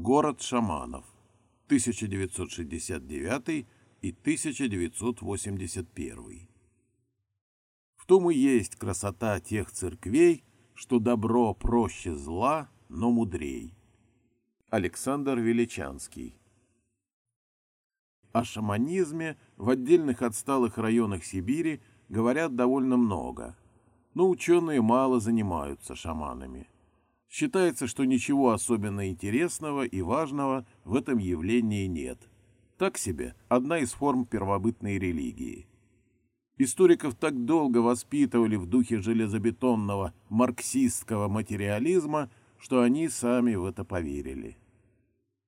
Город шаманов. 1969 и 1981. В том и есть красота тех церквей, что добро проще зла, но мудрей. Александр Величанский О шаманизме в отдельных отсталых районах Сибири говорят довольно много, но ученые мало занимаются шаманами. Считается, что ничего особенно интересного и важного в этом явлении нет. Так себе одна из форм первобытной религии. Историков так долго воспитывали в духе железобетонного марксистского материализма, что они сами в это поверили.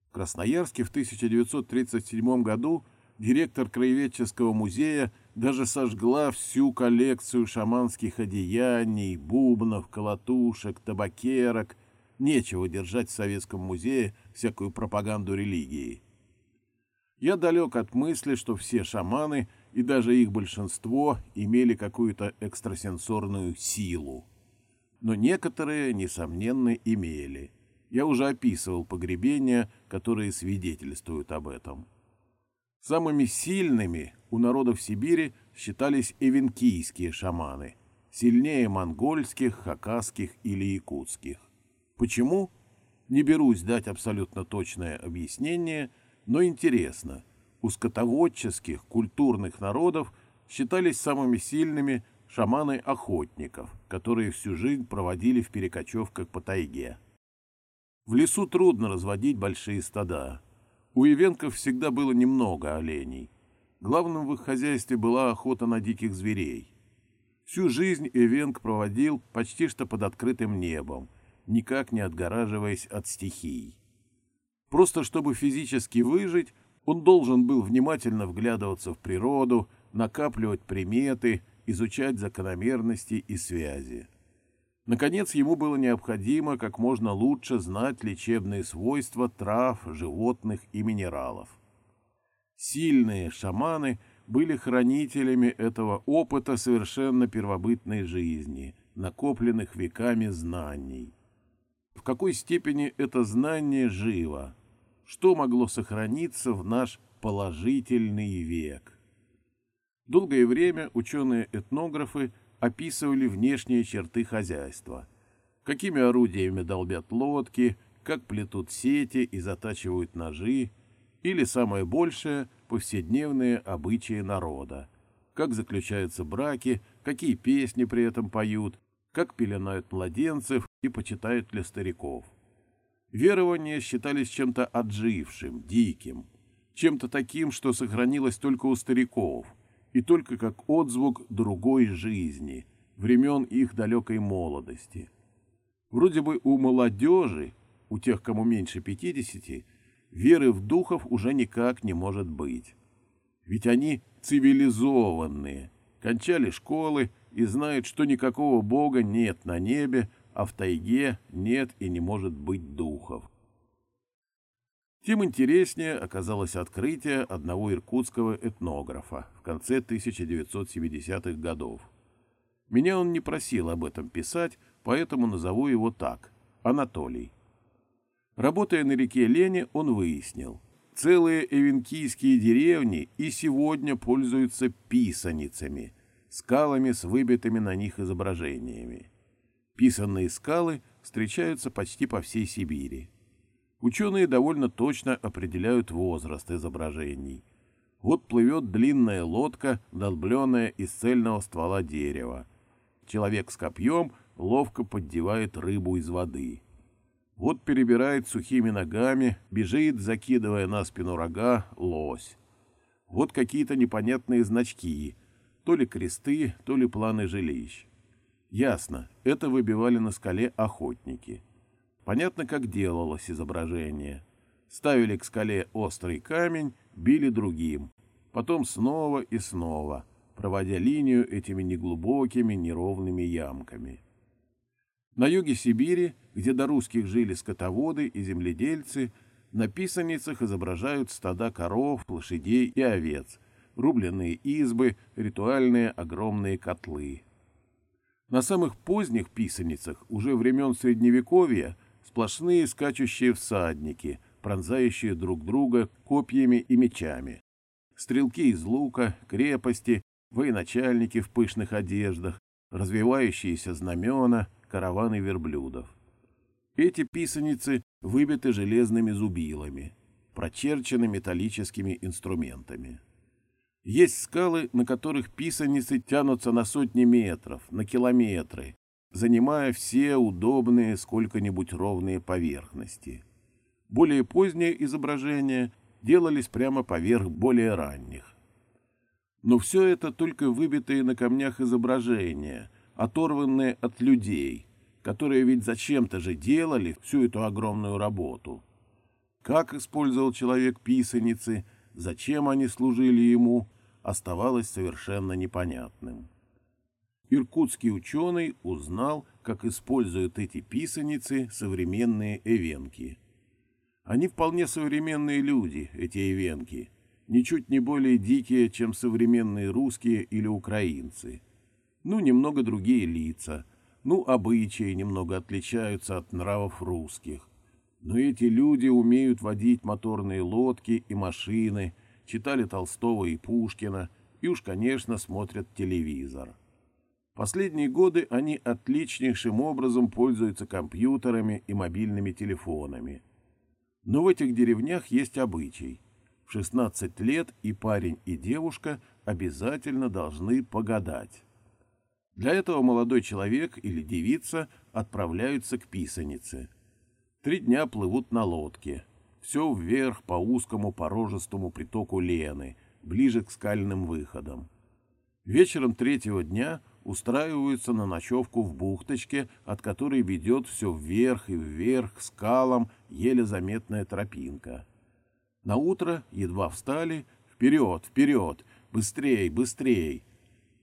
В Красноярске в 1937 году директор краеведческого музея даже сожгла всю коллекцию шаманских одеяний, бубнов, колотушек, табакерок. Нечего держать в Советском музее всякую пропаганду религии. Я далек от мысли, что все шаманы, и даже их большинство, имели какую-то экстрасенсорную силу. Но некоторые, несомненно, имели. Я уже описывал погребения, которые свидетельствуют об этом. Самыми сильными у народов Сибири считались эвенкийские шаманы, сильнее монгольских, хакасских или якутских. Почему? Не берусь дать абсолютно точное объяснение, но интересно. У скотоводческих, культурных народов считались самыми сильными шаманы охотников, которые всю жизнь проводили в перекочевках по тайге. В лесу трудно разводить большие стада, у ивенков всегда было немного оленей. Главным в их хозяйстве была охота на диких зверей. Всю жизнь Эвенк проводил почти что под открытым небом, никак не отгораживаясь от стихий. Просто чтобы физически выжить, он должен был внимательно вглядываться в природу, накапливать приметы, изучать закономерности и связи. Наконец, ему было необходимо как можно лучше знать лечебные свойства трав, животных и минералов. Сильные шаманы были хранителями этого опыта совершенно первобытной жизни, накопленных веками знаний. В какой степени это знание живо? Что могло сохраниться в наш положительный век? Долгое время ученые-этнографы описывали внешние черты хозяйства. Какими орудиями долбят лодки, как плетут сети и затачивают ножи, или, самое большее, повседневные обычаи народа. Как заключаются браки, какие песни при этом поют, как пеленают младенцев и почитают для стариков. Верования считались чем-то отжившим, диким, чем-то таким, что сохранилось только у стариков – и только как отзвук другой жизни, времен их далекой молодости. Вроде бы у молодежи, у тех, кому меньше пятидесяти, веры в духов уже никак не может быть. Ведь они цивилизованные, кончали школы и знают, что никакого бога нет на небе, а в тайге нет и не может быть духов. Тем интереснее оказалось открытие одного иркутского этнографа в конце 1970-х годов. Меня он не просил об этом писать, поэтому назову его так – Анатолий. Работая на реке Лене, он выяснил, целые эвенкийские деревни и сегодня пользуются писаницами, скалами с выбитыми на них изображениями. Писанные скалы встречаются почти по всей Сибири. Ученые довольно точно определяют возраст изображений. Вот плывет длинная лодка, долбленная из цельного ствола дерева. Человек с копьем ловко поддевает рыбу из воды. Вот перебирает сухими ногами, бежит, закидывая на спину рога, лось. Вот какие-то непонятные значки, то ли кресты, то ли планы жилищ. Ясно, это выбивали на скале охотники. Понятно, как делалось изображение. Ставили к скале острый камень, били другим. Потом снова и снова, проводя линию этими неглубокими неровными ямками. На юге Сибири, где до русских жили скотоводы и земледельцы, на писаницах изображают стада коров, лошадей и овец, рубленные избы, ритуальные огромные котлы. На самых поздних писаницах, уже времен Средневековья, сплошные скачущие всадники, пронзающие друг друга копьями и мечами. Стрелки из лука, крепости, военачальники в пышных одеждах, развивающиеся знамена, караваны верблюдов. Эти писаницы выбиты железными зубилами, прочерчены металлическими инструментами. Есть скалы, на которых писаницы тянутся на сотни метров, на километры, занимая все удобные сколько-нибудь ровные поверхности. Более поздние изображения делались прямо поверх более ранних. Но все это только выбитые на камнях изображения, оторванные от людей, которые ведь зачем-то же делали всю эту огромную работу. Как использовал человек писаницы, зачем они служили ему, оставалось совершенно непонятным иркутский ученый узнал, как используют эти писаницы современные эвенки. Они вполне современные люди, эти эвенки, ничуть не более дикие, чем современные русские или украинцы. Ну, немного другие лица, ну, обычаи немного отличаются от нравов русских. Но эти люди умеют водить моторные лодки и машины, читали Толстого и Пушкина и уж, конечно, смотрят телевизор. Последние годы они отличнейшим образом пользуются компьютерами и мобильными телефонами. Но в этих деревнях есть обычай. В 16 лет и парень, и девушка обязательно должны погадать. Для этого молодой человек или девица отправляются к писанице. Три дня плывут на лодке. Все вверх по узкому порожистому притоку Лены, ближе к скальным выходам. Вечером третьего дня устраиваются на ночевку в бухточке, от которой ведет все вверх и вверх скалам еле заметная тропинка. На утро едва встали, вперед, вперед, быстрей, быстрей.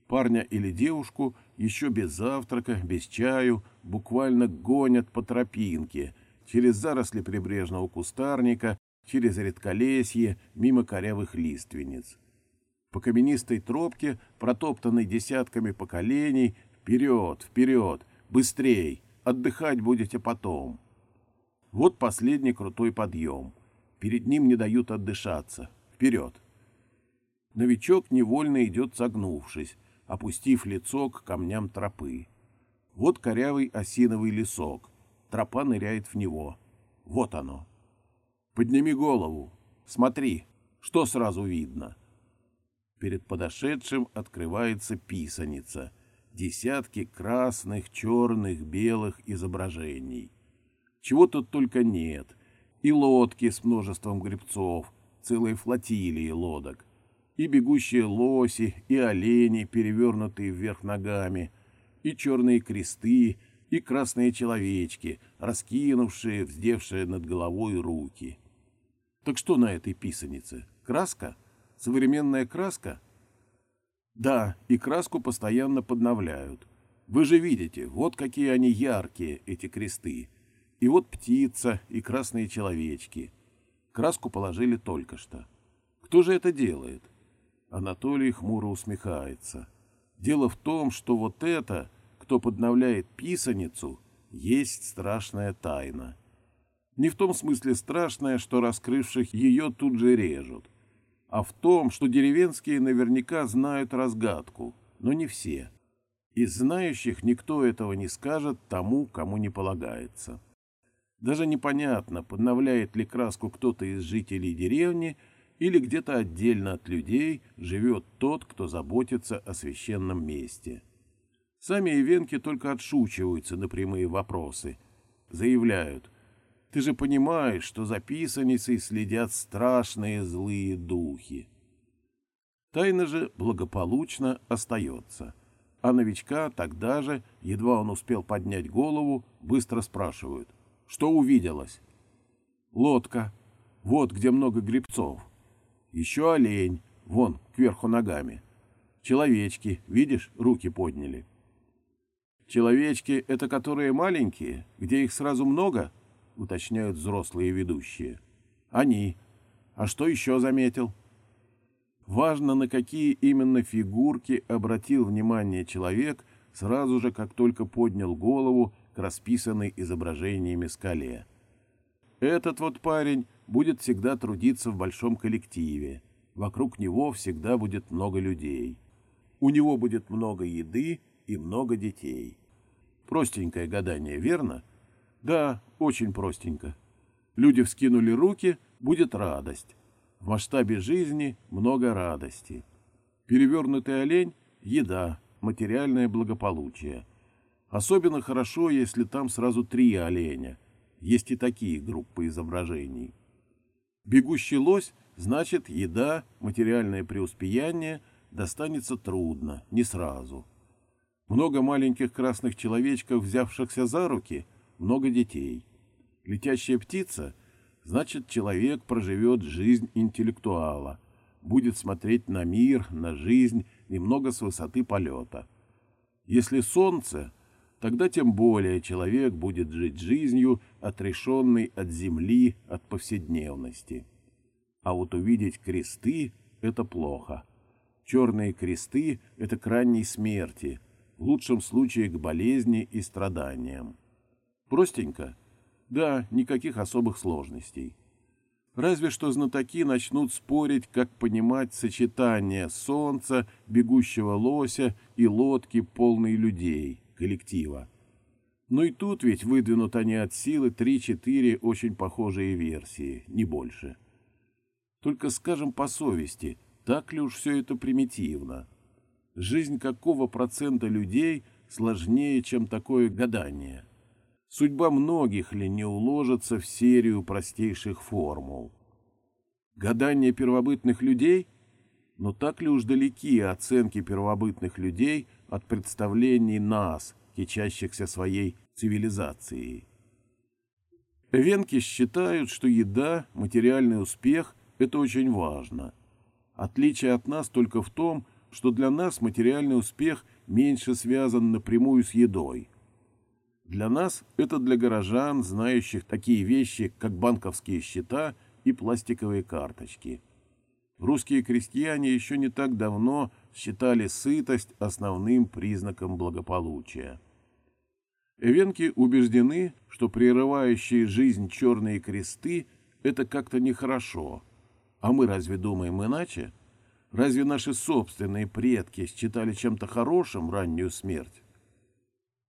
Парня или девушку еще без завтрака, без чаю, буквально гонят по тропинке, через заросли прибрежного кустарника, через редколесье, мимо корявых лиственниц по каменистой тропке, протоптанной десятками поколений, вперед, вперед, быстрей, отдыхать будете потом. Вот последний крутой подъем. Перед ним не дают отдышаться. Вперед. Новичок невольно идет согнувшись, опустив лицо к камням тропы. Вот корявый осиновый лесок. Тропа ныряет в него. Вот оно. Подними голову. Смотри, что сразу видно — Перед подошедшим открывается писаница. Десятки красных, черных, белых изображений. Чего тут только нет. И лодки с множеством гребцов, целые флотилии лодок. И бегущие лоси, и олени, перевернутые вверх ногами, и черные кресты, и красные человечки, раскинувшие, вздевшие над головой руки. Так что на этой писанице? Краска? — Современная краска? Да, и краску постоянно подновляют. Вы же видите, вот какие они яркие, эти кресты. И вот птица, и красные человечки. Краску положили только что. Кто же это делает? Анатолий хмуро усмехается. Дело в том, что вот это, кто подновляет писаницу, есть страшная тайна. Не в том смысле страшная, что раскрывших ее тут же режут, а в том, что деревенские наверняка знают разгадку, но не все. Из знающих никто этого не скажет тому, кому не полагается. Даже непонятно, подновляет ли краску кто-то из жителей деревни или где-то отдельно от людей живет тот, кто заботится о священном месте. Сами ивенки только отшучиваются на прямые вопросы. Заявляют – ты же понимаешь, что за писаницей следят страшные злые духи. Тайна же благополучно остается. А новичка тогда же, едва он успел поднять голову, быстро спрашивают. Что увиделось? Лодка. Вот где много грибцов. Еще олень. Вон, кверху ногами. Человечки, видишь, руки подняли. Человечки — это которые маленькие, где их сразу много? уточняют взрослые ведущие. Они. А что еще заметил? Важно, на какие именно фигурки обратил внимание человек сразу же, как только поднял голову к расписанной изображениями скале. Этот вот парень будет всегда трудиться в большом коллективе. Вокруг него всегда будет много людей. У него будет много еды и много детей. Простенькое гадание, верно? Да, очень простенько. Люди вскинули руки, будет радость. В масштабе жизни много радости. Перевернутый олень – еда, материальное благополучие. Особенно хорошо, если там сразу три оленя. Есть и такие группы изображений. Бегущий лось – значит, еда, материальное преуспеяние достанется трудно, не сразу. Много маленьких красных человечков, взявшихся за руки, много детей. Летящая птица – значит, человек проживет жизнь интеллектуала, будет смотреть на мир, на жизнь немного с высоты полета. Если солнце, тогда тем более человек будет жить жизнью, отрешенной от земли, от повседневности. А вот увидеть кресты – это плохо. Черные кресты – это к ранней смерти, в лучшем случае к болезни и страданиям. Простенько? Да, никаких особых сложностей. Разве что знатоки начнут спорить, как понимать сочетание солнца, бегущего лося и лодки, полной людей, коллектива. Но и тут ведь выдвинут они от силы три-четыре очень похожие версии, не больше. Только скажем по совести, так ли уж все это примитивно? Жизнь какого процента людей сложнее, чем такое гадание? Судьба многих ли не уложится в серию простейших формул? Гадание первобытных людей? Но так ли уж далеки оценки первобытных людей от представлений нас, кичащихся своей цивилизацией? Венки считают, что еда, материальный успех – это очень важно. Отличие от нас только в том, что для нас материальный успех меньше связан напрямую с едой – для нас это для горожан, знающих такие вещи, как банковские счета и пластиковые карточки. Русские крестьяне еще не так давно считали сытость основным признаком благополучия. Эвенки убеждены, что прерывающие жизнь черные кресты – это как-то нехорошо. А мы разве думаем иначе? Разве наши собственные предки считали чем-то хорошим раннюю смерть?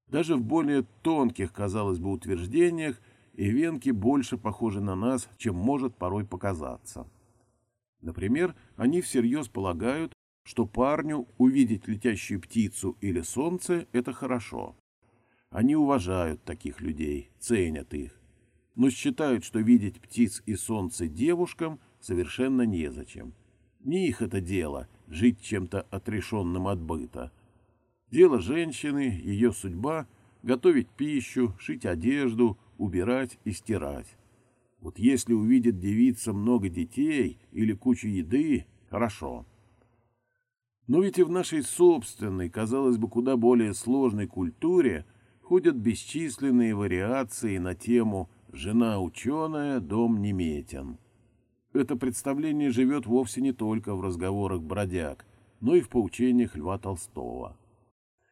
Даже в более тонких, казалось бы, утверждениях ивенки больше похожи на нас, чем может порой показаться. Например, они всерьез полагают, что парню увидеть летящую птицу или солнце – это хорошо. Они уважают таких людей, ценят их, но считают, что видеть птиц и солнце девушкам совершенно незачем. Не их это дело – жить чем-то отрешенным от быта – Дело женщины, ее судьба — готовить пищу, шить одежду, убирать и стирать. Вот если увидит девица много детей или кучу еды, хорошо. Но ведь и в нашей собственной, казалось бы, куда более сложной культуре ходят бесчисленные вариации на тему «жена ученая, дом неметен». Это представление живет вовсе не только в разговорах бродяг, но и в поучениях Льва Толстого.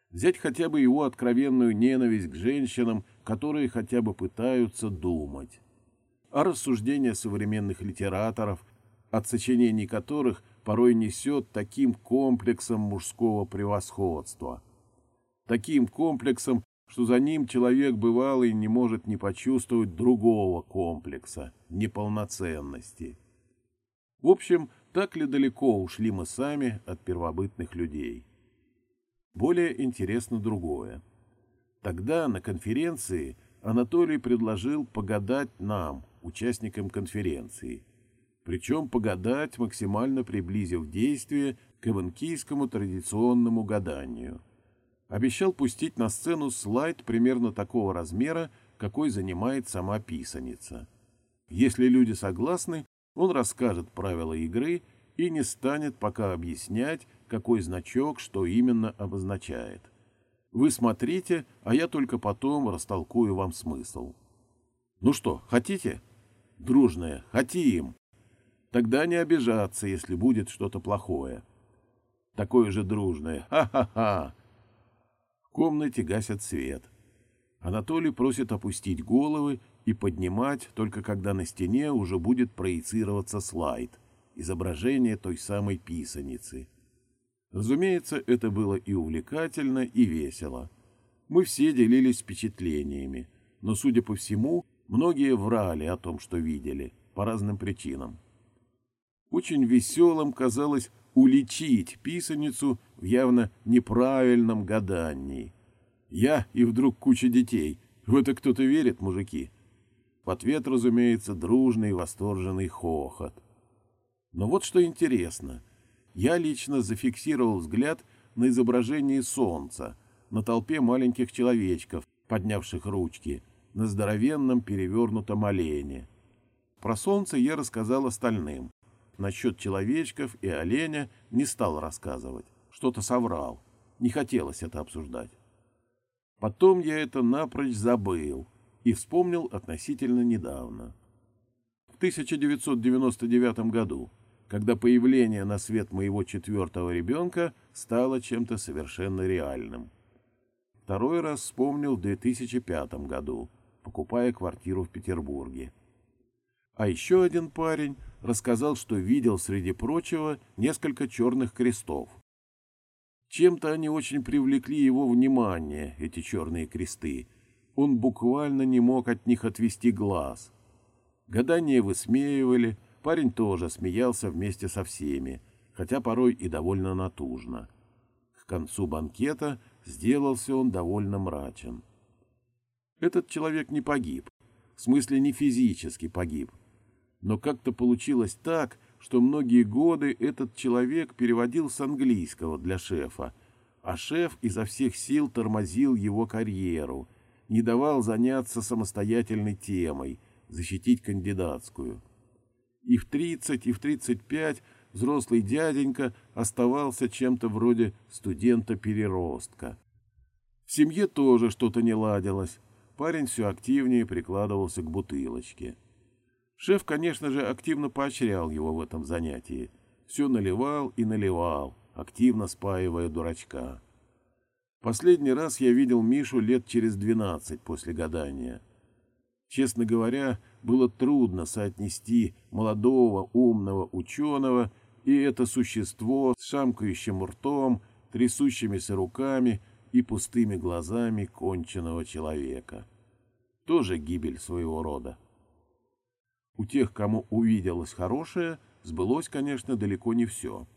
Взять хотя бы его откровенную ненависть к женщинам, которые хотя бы пытаются думать. А рассуждения современных литераторов, от сочинений которых порой несет таким комплексом мужского превосходства. Таким комплексом, что за ним человек бывалый не может не почувствовать другого комплекса, неполноценности. В общем, так ли далеко ушли мы сами от первобытных людей? Более интересно другое. Тогда на конференции Анатолий предложил погадать нам, участникам конференции. Причем погадать, максимально приблизив действие к эванкийскому традиционному гаданию. Обещал пустить на сцену слайд примерно такого размера, какой занимает сама писаница. Если люди согласны, он расскажет правила игры и не станет пока объяснять, какой значок что именно обозначает. Вы смотрите, а я только потом растолкую вам смысл. Ну что, хотите? Дружное, хотим. Тогда не обижаться, если будет что-то плохое. Такое же дружное. Ха-ха-ха. В комнате гасят свет. Анатолий просит опустить головы и поднимать только когда на стене уже будет проецироваться слайд, изображение той самой писаницы. Разумеется, это было и увлекательно, и весело. Мы все делились впечатлениями, но, судя по всему, многие врали о том, что видели, по разным причинам. Очень веселым казалось уличить писаницу в явно неправильном гадании. Я и вдруг куча детей. В это кто-то верит, мужики? В ответ, разумеется, дружный восторженный хохот. Но вот что интересно. Я лично зафиксировал взгляд на изображении солнца, на толпе маленьких человечков, поднявших ручки, на здоровенном перевернутом олене. Про солнце я рассказал остальным. Насчет человечков и оленя не стал рассказывать. Что-то соврал. Не хотелось это обсуждать. Потом я это напрочь забыл и вспомнил относительно недавно. В 1999 году, когда появление на свет моего четвертого ребенка стало чем-то совершенно реальным. Второй раз вспомнил в 2005 году, покупая квартиру в Петербурге. А еще один парень рассказал, что видел, среди прочего, несколько черных крестов. Чем-то они очень привлекли его внимание, эти черные кресты. Он буквально не мог от них отвести глаз. Гадания высмеивали, парень тоже смеялся вместе со всеми, хотя порой и довольно натужно. К концу банкета сделался он довольно мрачен. Этот человек не погиб, в смысле не физически погиб, но как-то получилось так, что многие годы этот человек переводил с английского для шефа, а шеф изо всех сил тормозил его карьеру, не давал заняться самостоятельной темой, защитить кандидатскую. И в 30, и в 35 взрослый дяденька оставался чем-то вроде студента-переростка. В семье тоже что-то не ладилось. Парень все активнее прикладывался к бутылочке. Шеф, конечно же, активно поощрял его в этом занятии. Все наливал и наливал, активно спаивая дурачка. Последний раз я видел Мишу лет через двенадцать после гадания. Честно говоря, было трудно соотнести молодого умного ученого и это существо с шамкающим ртом, трясущимися руками и пустыми глазами конченого человека. Тоже гибель своего рода. У тех, кому увиделось хорошее, сбылось, конечно, далеко не все.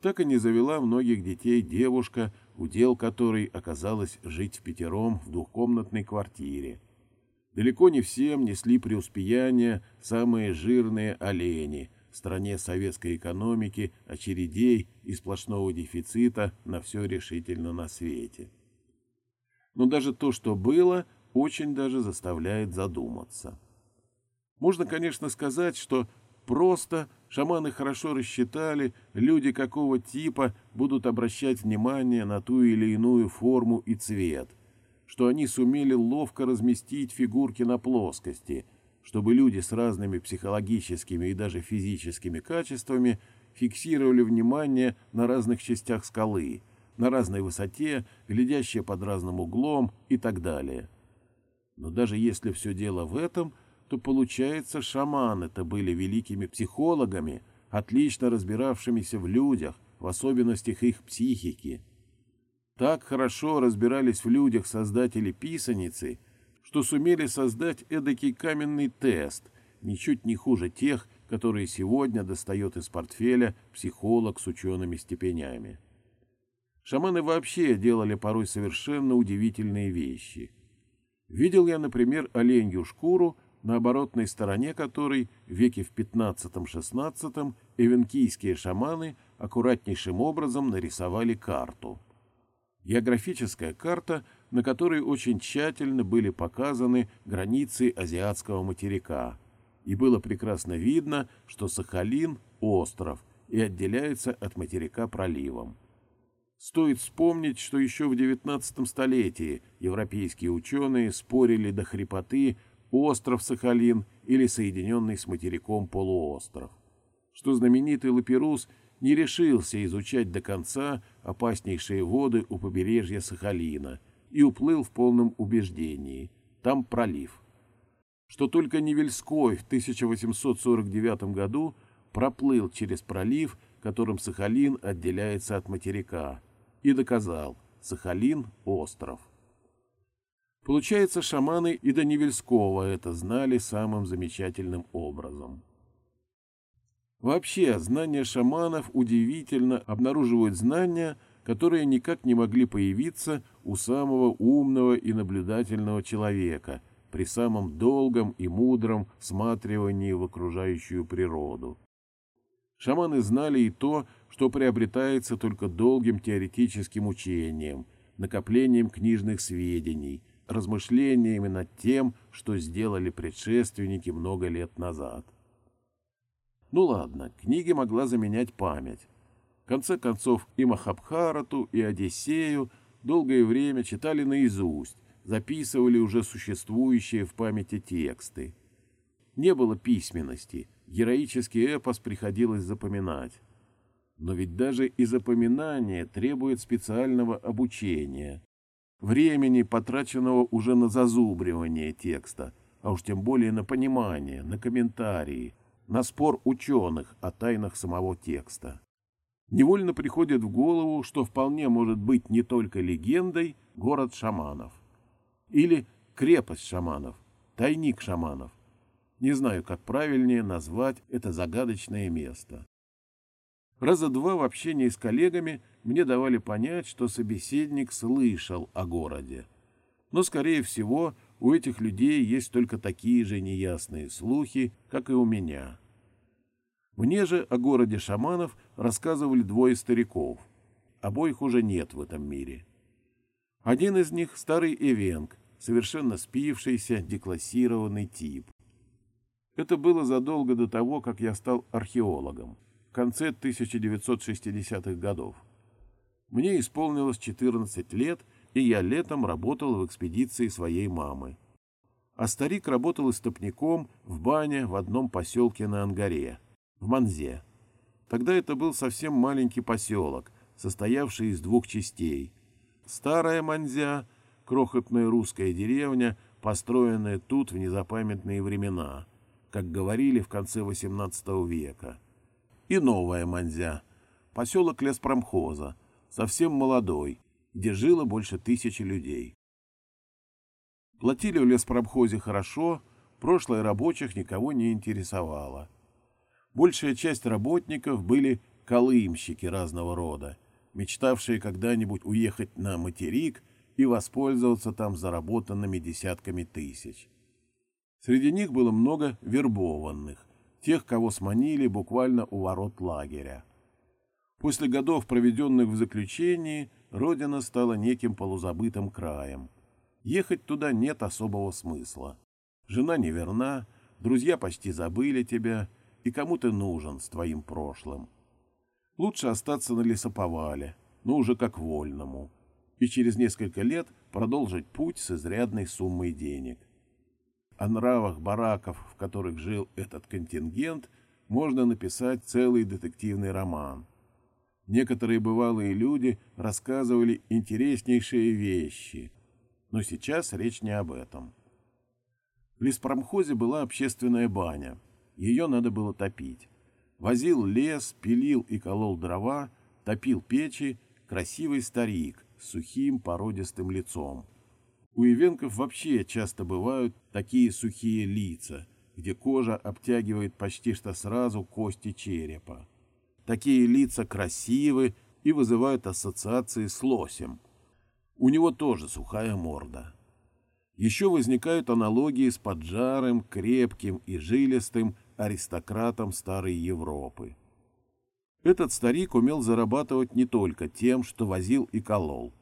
Так и не завела многих детей девушка, удел которой оказалось жить в пятером в двухкомнатной квартире. Далеко не всем несли преуспеяния самые жирные олени в стране советской экономики, очередей и сплошного дефицита на все решительно на свете. Но даже то, что было, очень даже заставляет задуматься. Можно, конечно, сказать, что просто шаманы хорошо рассчитали, люди какого типа будут обращать внимание на ту или иную форму и цвет, что они сумели ловко разместить фигурки на плоскости, чтобы люди с разными психологическими и даже физическими качествами фиксировали внимание на разных частях скалы, на разной высоте, глядящие под разным углом и так далее. Но даже если все дело в этом – то получается, шаманы-то были великими психологами, отлично разбиравшимися в людях, в особенностях их психики. Так хорошо разбирались в людях создатели писаницы, что сумели создать эдакий каменный тест, ничуть не хуже тех, которые сегодня достает из портфеля психолог с учеными степенями. Шаманы вообще делали порой совершенно удивительные вещи. Видел я, например, оленью шкуру, на оборотной стороне которой в веке в XV-XVI эвенкийские шаманы аккуратнейшим образом нарисовали карту. Географическая карта, на которой очень тщательно были показаны границы азиатского материка, и было прекрасно видно, что Сахалин – остров и отделяется от материка проливом. Стоит вспомнить, что еще в XIX столетии европейские ученые спорили до хрипоты остров Сахалин или соединенный с материком полуостров, что знаменитый Лаперус не решился изучать до конца опаснейшие воды у побережья Сахалина и уплыл в полном убеждении – там пролив. что только Невельской в 1849 году проплыл через пролив, которым Сахалин отделяется от материка, и доказал – Сахалин – остров. Получается, шаманы и до Невельского это знали самым замечательным образом. Вообще, знания шаманов удивительно обнаруживают знания, которые никак не могли появиться у самого умного и наблюдательного человека при самом долгом и мудром всматривании в окружающую природу. Шаманы знали и то, что приобретается только долгим теоретическим учением, накоплением книжных сведений, размышлениями над тем, что сделали предшественники много лет назад. Ну ладно, книги могла заменять память. В конце концов, и Махабхарату, и Одиссею долгое время читали наизусть, записывали уже существующие в памяти тексты. Не было письменности, героический эпос приходилось запоминать. Но ведь даже и запоминание требует специального обучения, времени, потраченного уже на зазубривание текста, а уж тем более на понимание, на комментарии, на спор ученых о тайнах самого текста. Невольно приходит в голову, что вполне может быть не только легендой город шаманов. Или крепость шаманов, тайник шаманов. Не знаю, как правильнее назвать это загадочное место. Раза два в общении с коллегами мне давали понять, что собеседник слышал о городе. Но, скорее всего, у этих людей есть только такие же неясные слухи, как и у меня. Мне же о городе шаманов рассказывали двое стариков. Обоих уже нет в этом мире. Один из них — старый Эвенг, совершенно спившийся, деклассированный тип. Это было задолго до того, как я стал археологом конце 1960-х годов. Мне исполнилось 14 лет, и я летом работал в экспедиции своей мамы. А старик работал истопником в бане в одном поселке на Ангаре, в Манзе. Тогда это был совсем маленький поселок, состоявший из двух частей. Старая Манзя, крохотная русская деревня, построенная тут в незапамятные времена, как говорили в конце XVIII века и новая Манзя, поселок леспромхоза, совсем молодой, где жило больше тысячи людей. Платили в леспромхозе хорошо, прошлое рабочих никого не интересовало. Большая часть работников были колымщики разного рода, мечтавшие когда-нибудь уехать на материк и воспользоваться там заработанными десятками тысяч. Среди них было много вербованных, тех, кого сманили буквально у ворот лагеря. После годов, проведенных в заключении, родина стала неким полузабытым краем. Ехать туда нет особого смысла. Жена неверна, друзья почти забыли тебя, и кому ты нужен с твоим прошлым. Лучше остаться на лесоповале, но уже как вольному, и через несколько лет продолжить путь с изрядной суммой денег. О нравах бараков, в которых жил этот контингент, можно написать целый детективный роман. Некоторые бывалые люди рассказывали интереснейшие вещи, но сейчас речь не об этом. В леспромхозе была общественная баня, ее надо было топить. Возил лес, пилил и колол дрова, топил печи красивый старик с сухим породистым лицом. У ивенков вообще часто бывают такие сухие лица, где кожа обтягивает почти что сразу кости черепа. Такие лица красивы и вызывают ассоциации с лосем. У него тоже сухая морда. Еще возникают аналогии с поджарым, крепким и жилистым аристократом старой Европы. Этот старик умел зарабатывать не только тем, что возил и колол.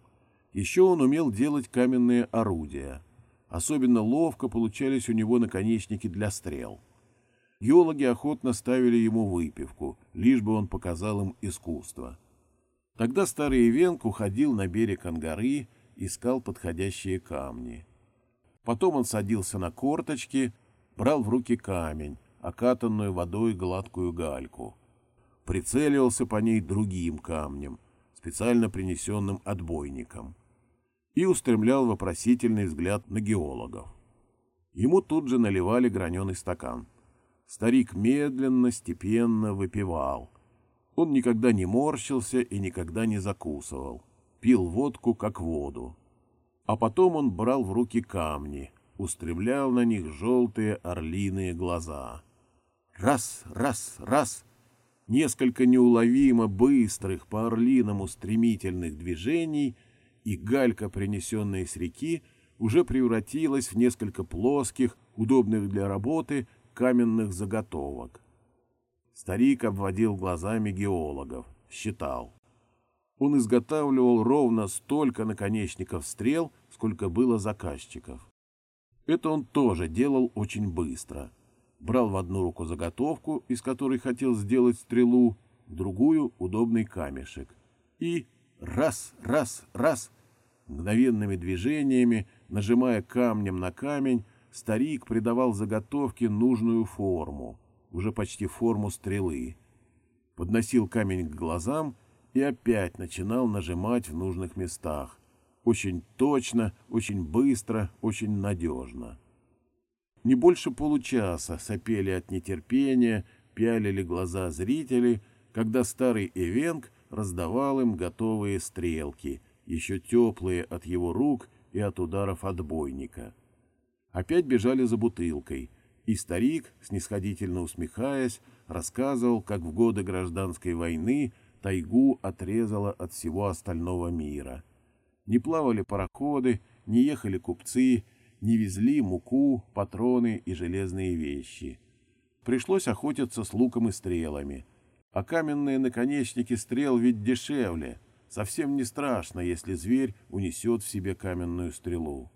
Еще он умел делать каменные орудия. Особенно ловко получались у него наконечники для стрел. Геологи охотно ставили ему выпивку, лишь бы он показал им искусство. Тогда старый Ивенк уходил на берег Ангары, искал подходящие камни. Потом он садился на корточки, брал в руки камень, окатанную водой гладкую гальку. Прицеливался по ней другим камнем, специально принесенным отбойником и устремлял вопросительный взгляд на геологов. Ему тут же наливали граненый стакан. Старик медленно, степенно выпивал. Он никогда не морщился и никогда не закусывал. Пил водку, как воду. А потом он брал в руки камни, устремлял на них желтые орлиные глаза. Раз, раз, раз. Несколько неуловимо быстрых по орлиному стремительных движений, и галька, принесенная с реки, уже превратилась в несколько плоских, удобных для работы, каменных заготовок. Старик обводил глазами геологов, считал. Он изготавливал ровно столько наконечников стрел, сколько было заказчиков. Это он тоже делал очень быстро. Брал в одну руку заготовку, из которой хотел сделать стрелу, в другую — удобный камешек. И раз, раз, раз, мгновенными движениями Нажимая камнем на камень, старик придавал заготовке нужную форму, уже почти форму стрелы. Подносил камень к глазам и опять начинал нажимать в нужных местах. Очень точно, очень быстро, очень надежно. Не больше получаса сопели от нетерпения, пялили глаза зрители, когда старый Эвенг раздавал им готовые стрелки, еще теплые от его рук и от ударов отбойника. Опять бежали за бутылкой, и старик, снисходительно усмехаясь, рассказывал, как в годы гражданской войны тайгу отрезала от всего остального мира. Не плавали пароходы, не ехали купцы, не везли муку, патроны и железные вещи. Пришлось охотиться с луком и стрелами. А каменные наконечники стрел ведь дешевле — Совсем не страшно, если зверь унесет в себе каменную стрелу.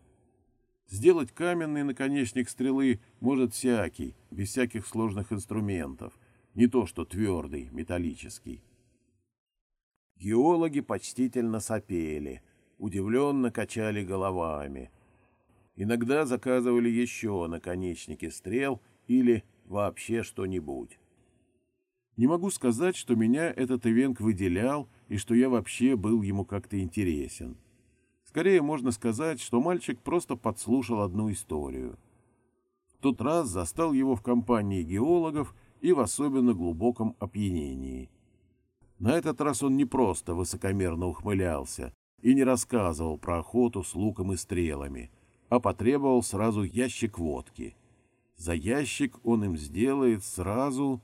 Сделать каменный наконечник стрелы может всякий, без всяких сложных инструментов, не то что твердый, металлический. Геологи почтительно сопели, удивленно качали головами. Иногда заказывали еще наконечники стрел или вообще что-нибудь. Не могу сказать, что меня этот ивент выделял и что я вообще был ему как-то интересен. Скорее можно сказать, что мальчик просто подслушал одну историю. В тот раз застал его в компании геологов и в особенно глубоком опьянении. На этот раз он не просто высокомерно ухмылялся и не рассказывал про охоту с луком и стрелами, а потребовал сразу ящик водки. За ящик он им сделает сразу...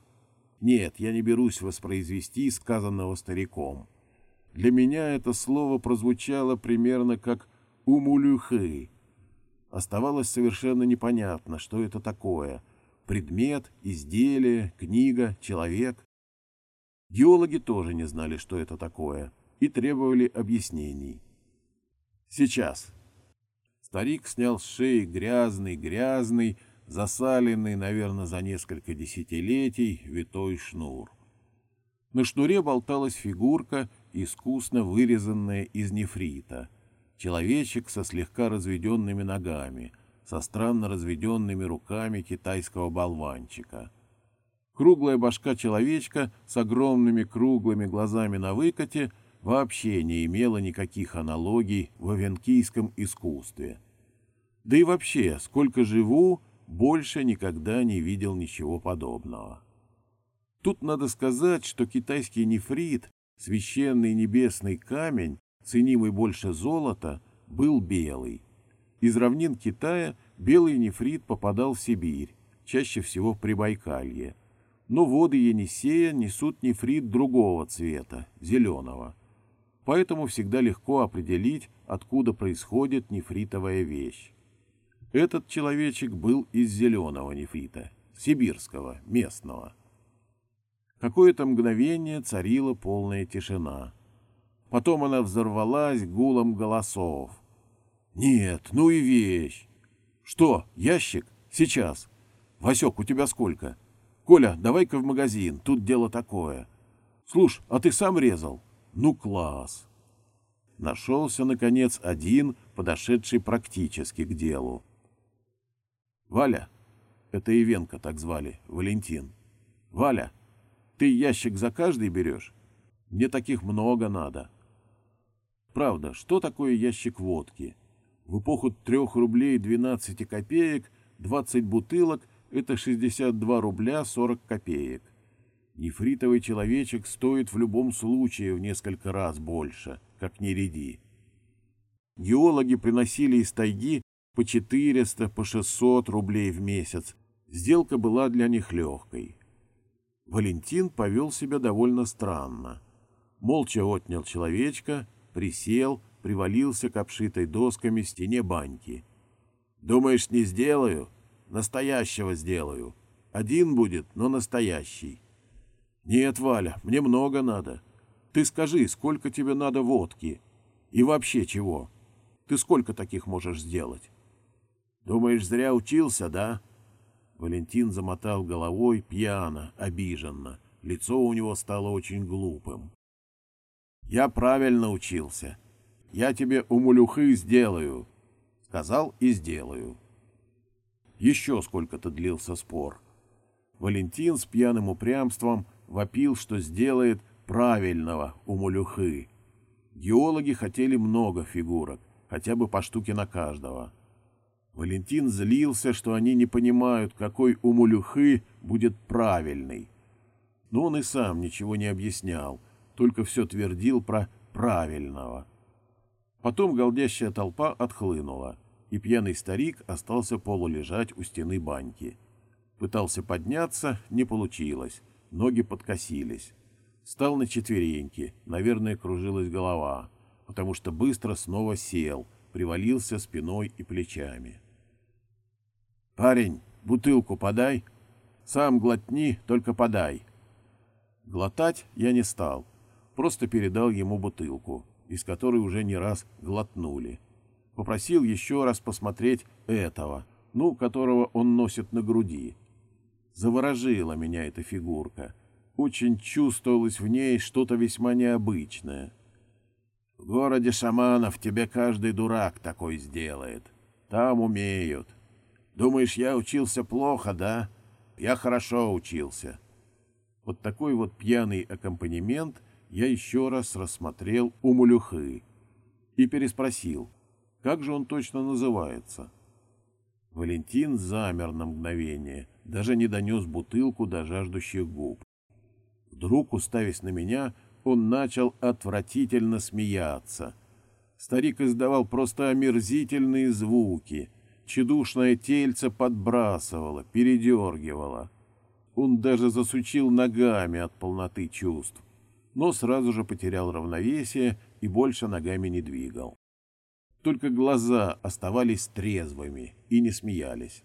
Нет, я не берусь воспроизвести сказанного стариком. Для меня это слово прозвучало примерно как «умулюхы». Оставалось совершенно непонятно, что это такое. Предмет, изделие, книга, человек. Геологи тоже не знали, что это такое, и требовали объяснений. Сейчас. Старик снял с шеи грязный, грязный, засаленный, наверное, за несколько десятилетий, витой шнур. На шнуре болталась фигурка — искусно вырезанное из нефрита. Человечек со слегка разведенными ногами, со странно разведенными руками китайского болванчика. Круглая башка человечка с огромными круглыми глазами на выкате вообще не имела никаких аналогий в авенкийском искусстве. Да и вообще, сколько живу, больше никогда не видел ничего подобного. Тут надо сказать, что китайский нефрит Священный небесный камень, ценимый больше золота, был белый. Из равнин Китая белый нефрит попадал в Сибирь, чаще всего в Прибайкалье. Но воды Енисея несут нефрит другого цвета, зеленого. Поэтому всегда легко определить, откуда происходит нефритовая вещь. Этот человечек был из зеленого нефрита, сибирского, местного. Какое-то мгновение царила полная тишина. Потом она взорвалась гулом голосов. «Нет, ну и вещь!» «Что, ящик? Сейчас. Васек, у тебя сколько?» «Коля, давай-ка в магазин, тут дело такое». «Слушай, а ты сам резал?» «Ну, класс!» Нашелся, наконец, один, подошедший практически к делу. «Валя!» Это Ивенко так звали, Валентин. «Валя!» Ты ящик за каждый берешь? Мне таких много надо. Правда, что такое ящик водки? В эпоху трех рублей двенадцати копеек 20 бутылок — это 62 рубля 40 копеек. Нефритовый человечек стоит в любом случае в несколько раз больше, как нереди. Геологи приносили из тайги по 400, по 600 рублей в месяц. Сделка была для них легкой. Валентин повел себя довольно странно. Молча отнял человечка, присел, привалился к обшитой досками стене баньки. «Думаешь, не сделаю? Настоящего сделаю. Один будет, но настоящий». «Нет, Валя, мне много надо. Ты скажи, сколько тебе надо водки? И вообще чего? Ты сколько таких можешь сделать?» «Думаешь, зря учился, да?» Валентин замотал головой пьяно, обиженно. Лицо у него стало очень глупым. «Я правильно учился. Я тебе умулюхы сделаю», — сказал и сделаю. Еще сколько-то длился спор. Валентин с пьяным упрямством вопил, что сделает правильного умулюхы. Геологи хотели много фигурок, хотя бы по штуке на каждого. Валентин злился, что они не понимают, какой у Мулюхы будет правильный. Но он и сам ничего не объяснял, только все твердил про правильного. Потом голдящая толпа отхлынула, и пьяный старик остался полулежать у стены баньки. Пытался подняться, не получилось, ноги подкосились. Стал на четвереньки, наверное, кружилась голова, потому что быстро снова сел, привалился спиной и плечами. «Парень, бутылку подай. Сам глотни, только подай». Глотать я не стал, просто передал ему бутылку, из которой уже не раз глотнули. Попросил еще раз посмотреть этого, ну, которого он носит на груди. Заворожила меня эта фигурка. Очень чувствовалось в ней что-то весьма необычное. В городе шаманов тебе каждый дурак такой сделает. Там умеют. Думаешь, я учился плохо, да? Я хорошо учился. Вот такой вот пьяный аккомпанемент я еще раз рассмотрел у Мулюхы и переспросил, как же он точно называется. Валентин замер на мгновение, даже не донес бутылку до жаждущих губ. Вдруг, уставясь на меня, он начал отвратительно смеяться. Старик издавал просто омерзительные звуки. Чедушное тельце подбрасывало, передергивало. Он даже засучил ногами от полноты чувств, но сразу же потерял равновесие и больше ногами не двигал. Только глаза оставались трезвыми и не смеялись.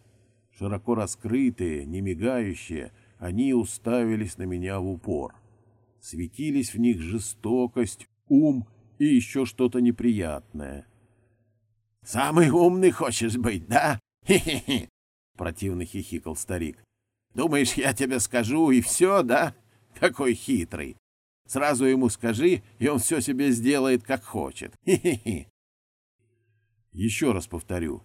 Широко раскрытые, не мигающие, они уставились на меня в упор — светились в них жестокость, ум и еще что-то неприятное. «Самый умный хочешь быть, да? Хе-хе-хе!» — противно хихикал старик. «Думаешь, я тебе скажу, и все, да? Какой хитрый! Сразу ему скажи, и он все себе сделает, как хочет. Хе-хе-хе!» Еще раз повторю.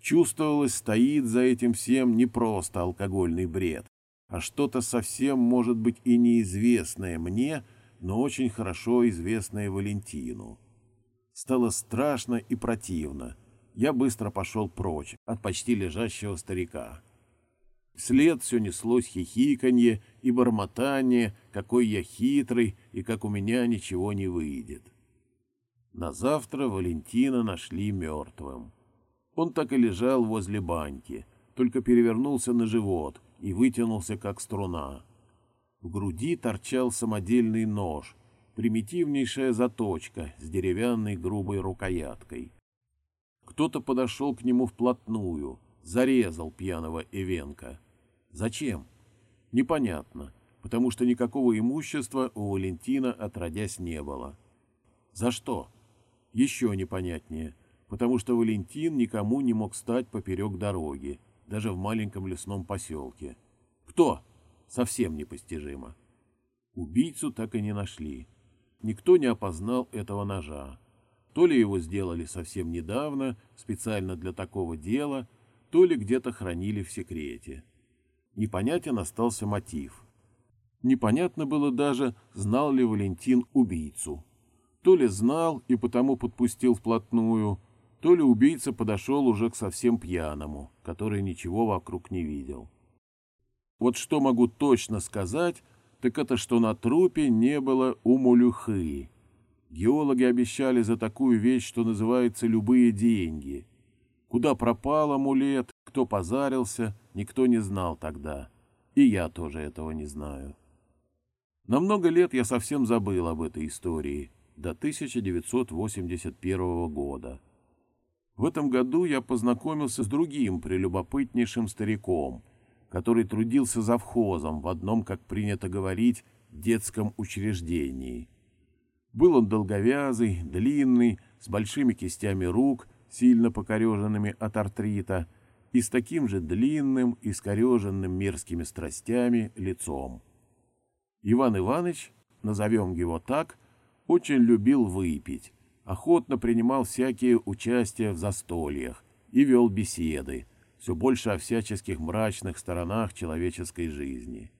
Чувствовалось, стоит за этим всем не просто алкогольный бред, а что-то совсем, может быть, и неизвестное мне, но очень хорошо известное Валентину. Стало страшно и противно. Я быстро пошел прочь от почти лежащего старика. Вслед все неслось хихиканье и бормотание, какой я хитрый и как у меня ничего не выйдет. На завтра Валентина нашли мертвым. Он так и лежал возле баньки, только перевернулся на живот, и вытянулся, как струна. В груди торчал самодельный нож, примитивнейшая заточка с деревянной грубой рукояткой. Кто-то подошел к нему вплотную, зарезал пьяного Эвенка. Зачем? Непонятно, потому что никакого имущества у Валентина отродясь не было. За что? Еще непонятнее, потому что Валентин никому не мог стать поперек дороги, даже в маленьком лесном поселке. Кто? Совсем непостижимо. Убийцу так и не нашли. Никто не опознал этого ножа. То ли его сделали совсем недавно, специально для такого дела, то ли где-то хранили в секрете. Непонятен остался мотив. Непонятно было даже, знал ли Валентин убийцу. То ли знал и потому подпустил вплотную, то ли убийца подошел уже к совсем пьяному, который ничего вокруг не видел. Вот что могу точно сказать, так это что на трупе не было умулюхы. Геологи обещали за такую вещь, что называется «любые деньги». Куда пропал амулет, кто позарился, никто не знал тогда. И я тоже этого не знаю. На много лет я совсем забыл об этой истории, до 1981 года. В этом году я познакомился с другим прелюбопытнейшим стариком, который трудился завхозом в одном, как принято говорить, детском учреждении. Был он долговязый, длинный, с большими кистями рук, сильно покореженными от артрита, и с таким же длинным, искореженным мерзкими страстями лицом. Иван Иванович, назовем его так, очень любил выпить, охотно принимал всякие участия в застольях и вел беседы, все больше о всяческих мрачных сторонах человеческой жизни.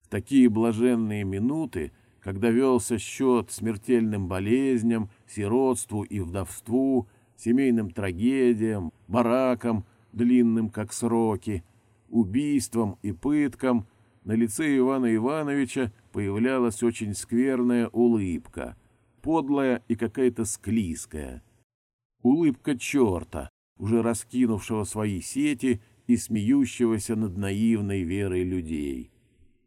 В такие блаженные минуты, когда велся счет смертельным болезням, сиротству и вдовству, семейным трагедиям, баракам, длинным как сроки, убийствам и пыткам, на лице Ивана Ивановича появлялась очень скверная улыбка — подлая и какая-то склизкая. Улыбка черта, уже раскинувшего свои сети и смеющегося над наивной верой людей.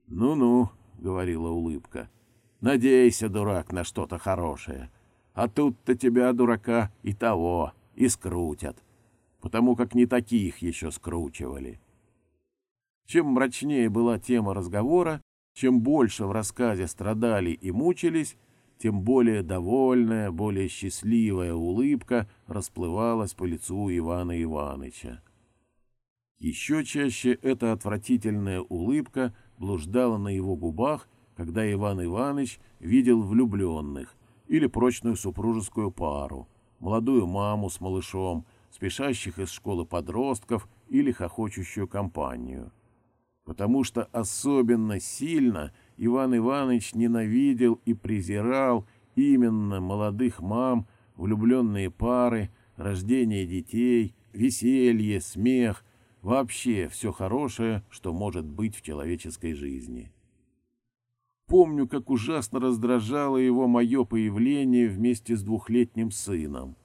«Ну-ну», — говорила улыбка, — «надейся, дурак, на что-то хорошее. А тут-то тебя, дурака, и того, и скрутят, потому как не таких еще скручивали». Чем мрачнее была тема разговора, чем больше в рассказе страдали и мучились, тем более довольная, более счастливая улыбка расплывалась по лицу Ивана Ивановича. Еще чаще эта отвратительная улыбка блуждала на его губах, когда Иван Иванович видел влюбленных или прочную супружескую пару, молодую маму с малышом, спешащих из школы подростков или хохочущую компанию. Потому что особенно сильно – Иван Иванович ненавидел и презирал именно молодых мам, влюбленные пары, рождение детей, веселье, смех, вообще все хорошее, что может быть в человеческой жизни. Помню, как ужасно раздражало его мое появление вместе с двухлетним сыном.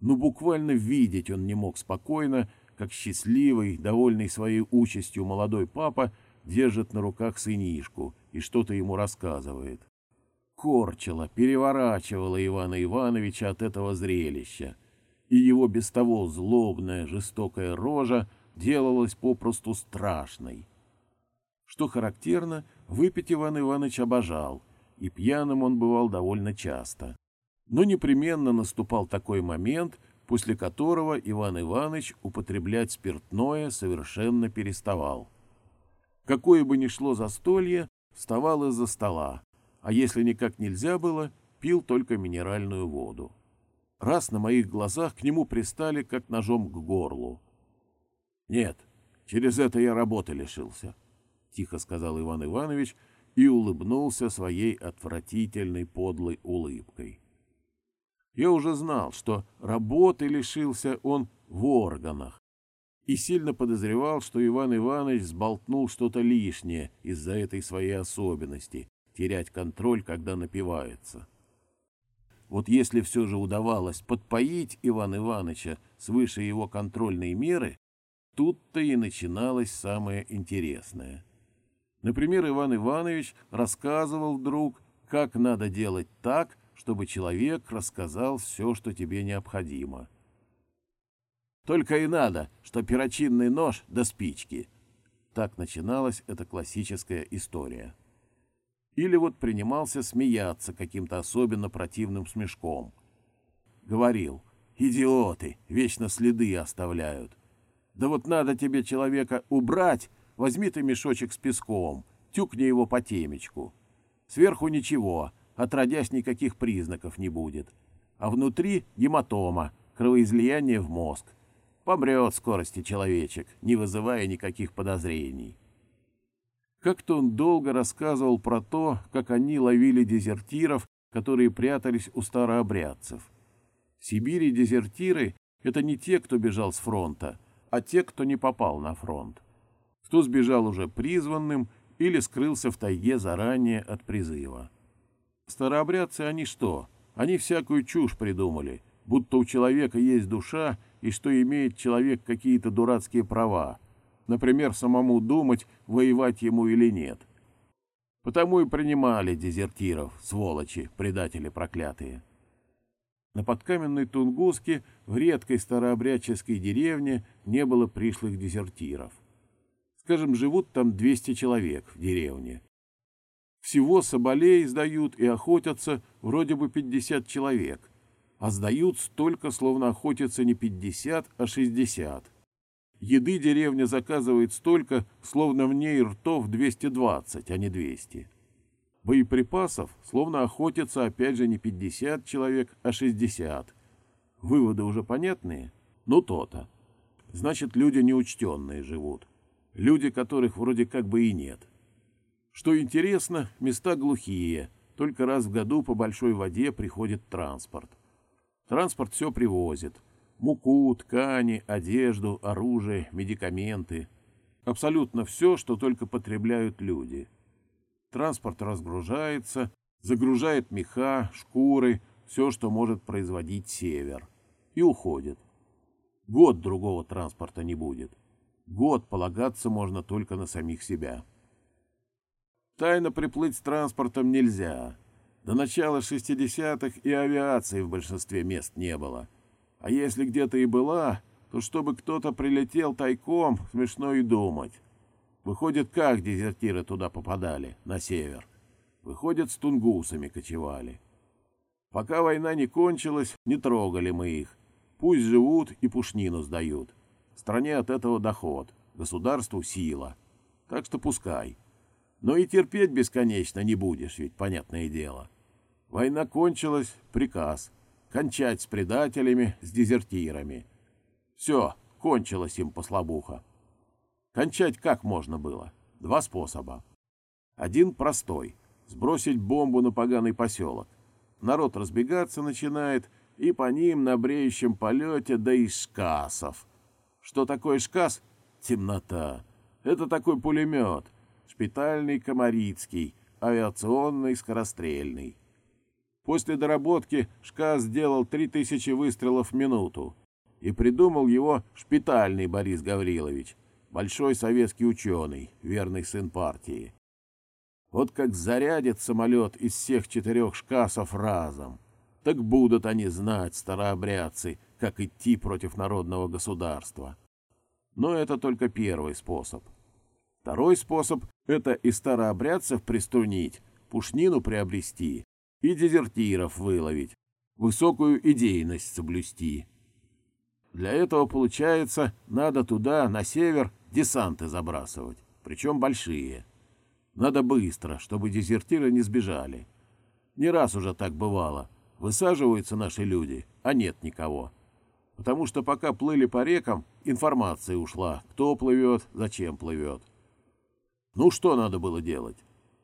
Ну, буквально видеть он не мог спокойно, как счастливый, довольный своей участью молодой папа держит на руках сынишку и что-то ему рассказывает. Корчило, переворачивало Ивана Ивановича от этого зрелища, и его без того злобная, жестокая рожа делалась попросту страшной. Что характерно, выпить Иван Иванович обожал, и пьяным он бывал довольно часто. Но непременно наступал такой момент, после которого Иван Иванович употреблять спиртное совершенно переставал. Какое бы ни шло застолье, вставал из-за стола, а если никак нельзя было, пил только минеральную воду. Раз на моих глазах к нему пристали, как ножом к горлу. — Нет, через это я работы лишился, — тихо сказал Иван Иванович и улыбнулся своей отвратительной подлой улыбкой. Я уже знал, что работы лишился он в органах, и сильно подозревал, что Иван Иванович сболтнул что-то лишнее из-за этой своей особенности — терять контроль, когда напивается. Вот если все же удавалось подпоить Ивана Ивановича свыше его контрольной меры, тут-то и начиналось самое интересное. Например, Иван Иванович рассказывал вдруг, как надо делать так, чтобы человек рассказал все, что тебе необходимо — только и надо, что перочинный нож да спички. Так начиналась эта классическая история. Или вот принимался смеяться каким-то особенно противным смешком. Говорил, идиоты, вечно следы оставляют. Да вот надо тебе человека убрать, возьми ты мешочек с песком, тюкни его по темечку. Сверху ничего, отродясь никаких признаков не будет. А внутри гематома, кровоизлияние в мозг Помрет скорости человечек, не вызывая никаких подозрений. Как-то он долго рассказывал про то, как они ловили дезертиров, которые прятались у старообрядцев. В Сибири дезертиры Это не те, кто бежал с фронта, а те, кто не попал на фронт. Кто сбежал уже призванным или скрылся в тайге заранее от призыва. Старообрядцы они что? Они всякую чушь придумали, будто у человека есть душа и что имеет человек какие-то дурацкие права. Например, самому думать, воевать ему или нет. Потому и принимали дезертиров, сволочи, предатели проклятые. На подкаменной Тунгуске в редкой старообрядческой деревне не было пришлых дезертиров. Скажем, живут там 200 человек в деревне. Всего соболей сдают и охотятся вроде бы 50 человек, а сдают столько, словно охотятся не 50, а 60. Еды деревня заказывает столько, словно в ней ртов 220, а не 200. Боеприпасов, словно охотятся опять же не 50 человек, а 60. Выводы уже понятные? Ну то-то. Значит, люди неучтенные живут. Люди, которых вроде как бы и нет. Что интересно, места глухие, только раз в году по большой воде приходит транспорт. Транспорт все привозит. Муку, ткани, одежду, оружие, медикаменты. Абсолютно все, что только потребляют люди. Транспорт разгружается, загружает меха, шкуры, все, что может производить север. И уходит. Год другого транспорта не будет. Год полагаться можно только на самих себя. Тайно приплыть с транспортом нельзя. До начала 60-х и авиации в большинстве мест не было. А если где-то и была, то чтобы кто-то прилетел тайком, смешно и думать. Выходит, как дезертиры туда попадали, на север? Выходит, с тунгусами кочевали. Пока война не кончилась, не трогали мы их. Пусть живут и пушнину сдают. Стране от этого доход, государству сила. Так что пускай. Но и терпеть бесконечно не будешь, ведь понятное дело. Война кончилась, приказ. Кончать с предателями, с дезертирами. Все, кончилось им послабуха. Кончать как можно было? Два способа. Один простой — сбросить бомбу на поганый поселок. Народ разбегаться начинает, и по ним на бреющем полете да из шкасов. Что такое шкас? Темнота. Это такой пулемет, шпитальный комарицкий, авиационный скорострельный. После доработки ШКА сделал 3000 выстрелов в минуту и придумал его шпитальный Борис Гаврилович, большой советский ученый, верный сын партии. Вот как зарядит самолет из всех четырех шкасов разом, так будут они знать, старообрядцы, как идти против народного государства. Но это только первый способ. Второй способ — это и старообрядцев приструнить, пушнину приобрести и дезертиров выловить, высокую идейность соблюсти. Для этого, получается, надо туда, на север, десанты забрасывать, причем большие. Надо быстро, чтобы дезертиры не сбежали. Не раз уже так бывало. Высаживаются наши люди, а нет никого. Потому что пока плыли по рекам, информация ушла, кто плывет, зачем плывет. Ну, что надо было делать?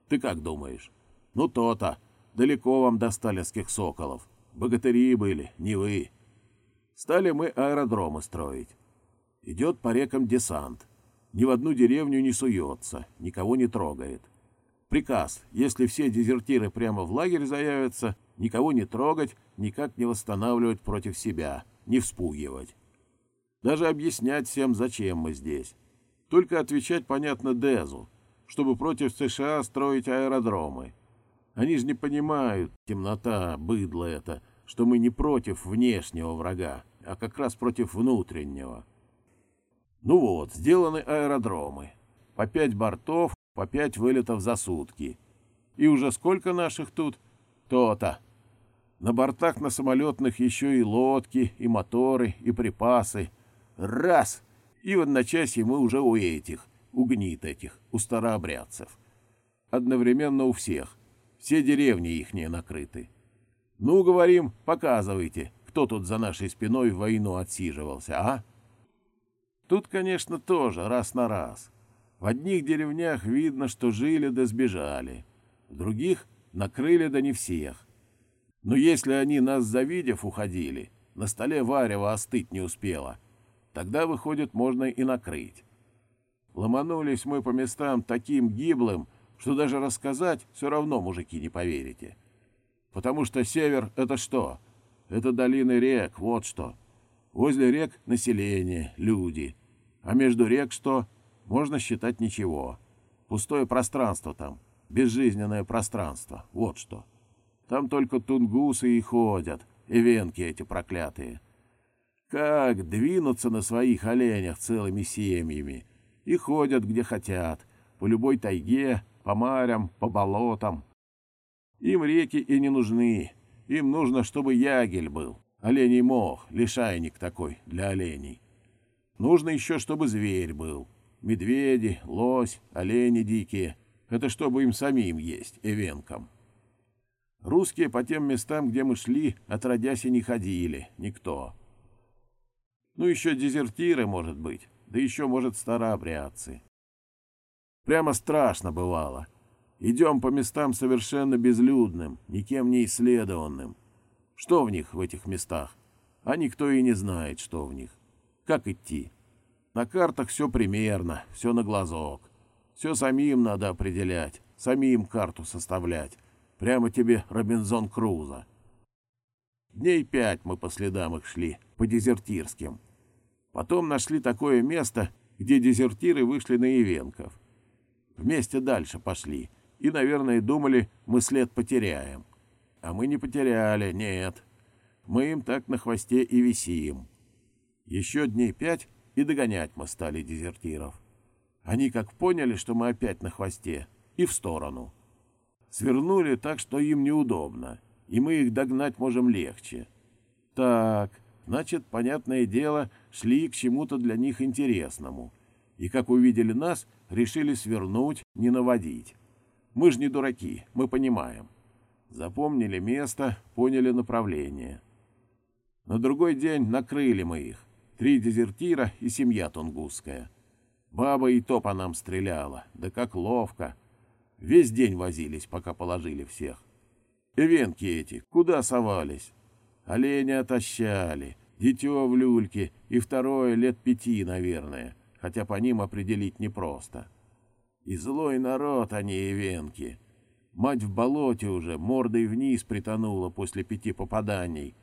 Ты как думаешь? Ну, то-то. Далеко вам до сталинских соколов. Богатыри были, не вы. Стали мы аэродромы строить. Идет по рекам десант. Ни в одну деревню не суется, никого не трогает. Приказ, если все дезертиры прямо в лагерь заявятся, никого не трогать, никак не восстанавливать против себя, не вспугивать. Даже объяснять всем, зачем мы здесь. Только отвечать, понятно, Дезу, чтобы против США строить аэродромы. Они же не понимают, темнота, быдло это, что мы не против внешнего врага, а как раз против внутреннего. Ну вот, сделаны аэродромы. По пять бортов, по пять вылетов за сутки. И уже сколько наших тут? То-то. На бортах на самолетных еще и лодки, и моторы, и припасы. Раз! И в одночасье мы уже у этих угнит этих, у старообрядцев. Одновременно у всех. Все деревни ихние накрыты. Ну, говорим, показывайте, кто тут за нашей спиной в войну отсиживался, а? Тут, конечно, тоже раз на раз. В одних деревнях видно, что жили да сбежали. В других накрыли да не всех. Но если они нас завидев уходили, на столе варево остыть не успело. Тогда, выходит, можно и накрыть. Ломанулись мы по местам таким гиблым, что даже рассказать все равно мужики не поверите. Потому что север — это что? Это долины рек, вот что. Возле рек население, люди. А между рек что? Можно считать ничего. Пустое пространство там, безжизненное пространство, вот что. Там только тунгусы и ходят, и венки эти проклятые. Как двинуться на своих оленях целыми семьями и ходят где хотят, по любой тайге, по морям, по болотам. Им реки и не нужны, им нужно, чтобы ягель был, оленей мох, лишайник такой для оленей. Нужно еще, чтобы зверь был, медведи, лось, олени дикие. Это чтобы им самим есть, эвенкам. Русские по тем местам, где мы шли, отродясь и не ходили, никто. Ну, еще дезертиры, может быть, да еще, может, старообрядцы. Прямо страшно бывало. Идем по местам совершенно безлюдным, никем не исследованным. Что в них, в этих местах? А никто и не знает, что в них. Как идти? На картах все примерно, все на глазок. Все самим надо определять, самим карту составлять. Прямо тебе Робинзон Круза. Дней пять мы по следам их шли, по дезертирским. Потом нашли такое место, где дезертиры вышли на Ивенков. Вместе дальше пошли и, наверное, думали, мы след потеряем. А мы не потеряли, нет. Мы им так на хвосте и висим. Еще дней пять, и догонять мы стали дезертиров. Они как поняли, что мы опять на хвосте, и в сторону. Свернули так, что им неудобно, и мы их догнать можем легче. Так, значит, понятное дело, шли к чему-то для них интересному. И как увидели нас, решили свернуть, не наводить. Мы же не дураки, мы понимаем. Запомнили место, поняли направление. На другой день накрыли мы их. Три дезертира и семья тунгусская. Баба и то по нам стреляла, да как ловко. Весь день возились, пока положили всех. Эвенки эти куда совались? Оленя отощали, дитё в люльке и второе лет пяти, наверное хотя по ним определить непросто. И злой народ они и венки. Мать в болоте уже, мордой вниз притонула после пяти попаданий.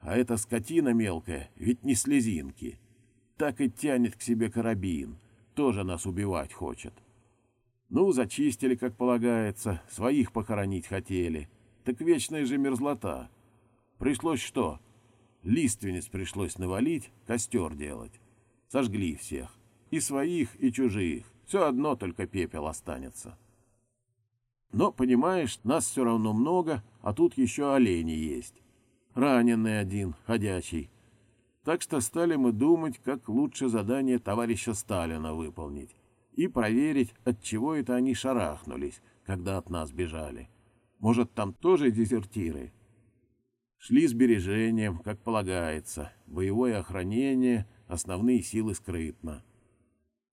А эта скотина мелкая, ведь не слезинки. Так и тянет к себе карабин, тоже нас убивать хочет. Ну, зачистили, как полагается, своих похоронить хотели. Так вечная же мерзлота. Пришлось что? Лиственниц пришлось навалить, костер делать. Сожгли всех. И своих, и чужих. Все одно только пепел останется. Но, понимаешь, нас все равно много, а тут еще олени есть. Раненый один, ходячий. Так что стали мы думать, как лучше задание товарища Сталина выполнить и проверить, от чего это они шарахнулись, когда от нас бежали. Может, там тоже дезертиры? Шли сбережением, как полагается, боевое охранение, основные силы скрытно.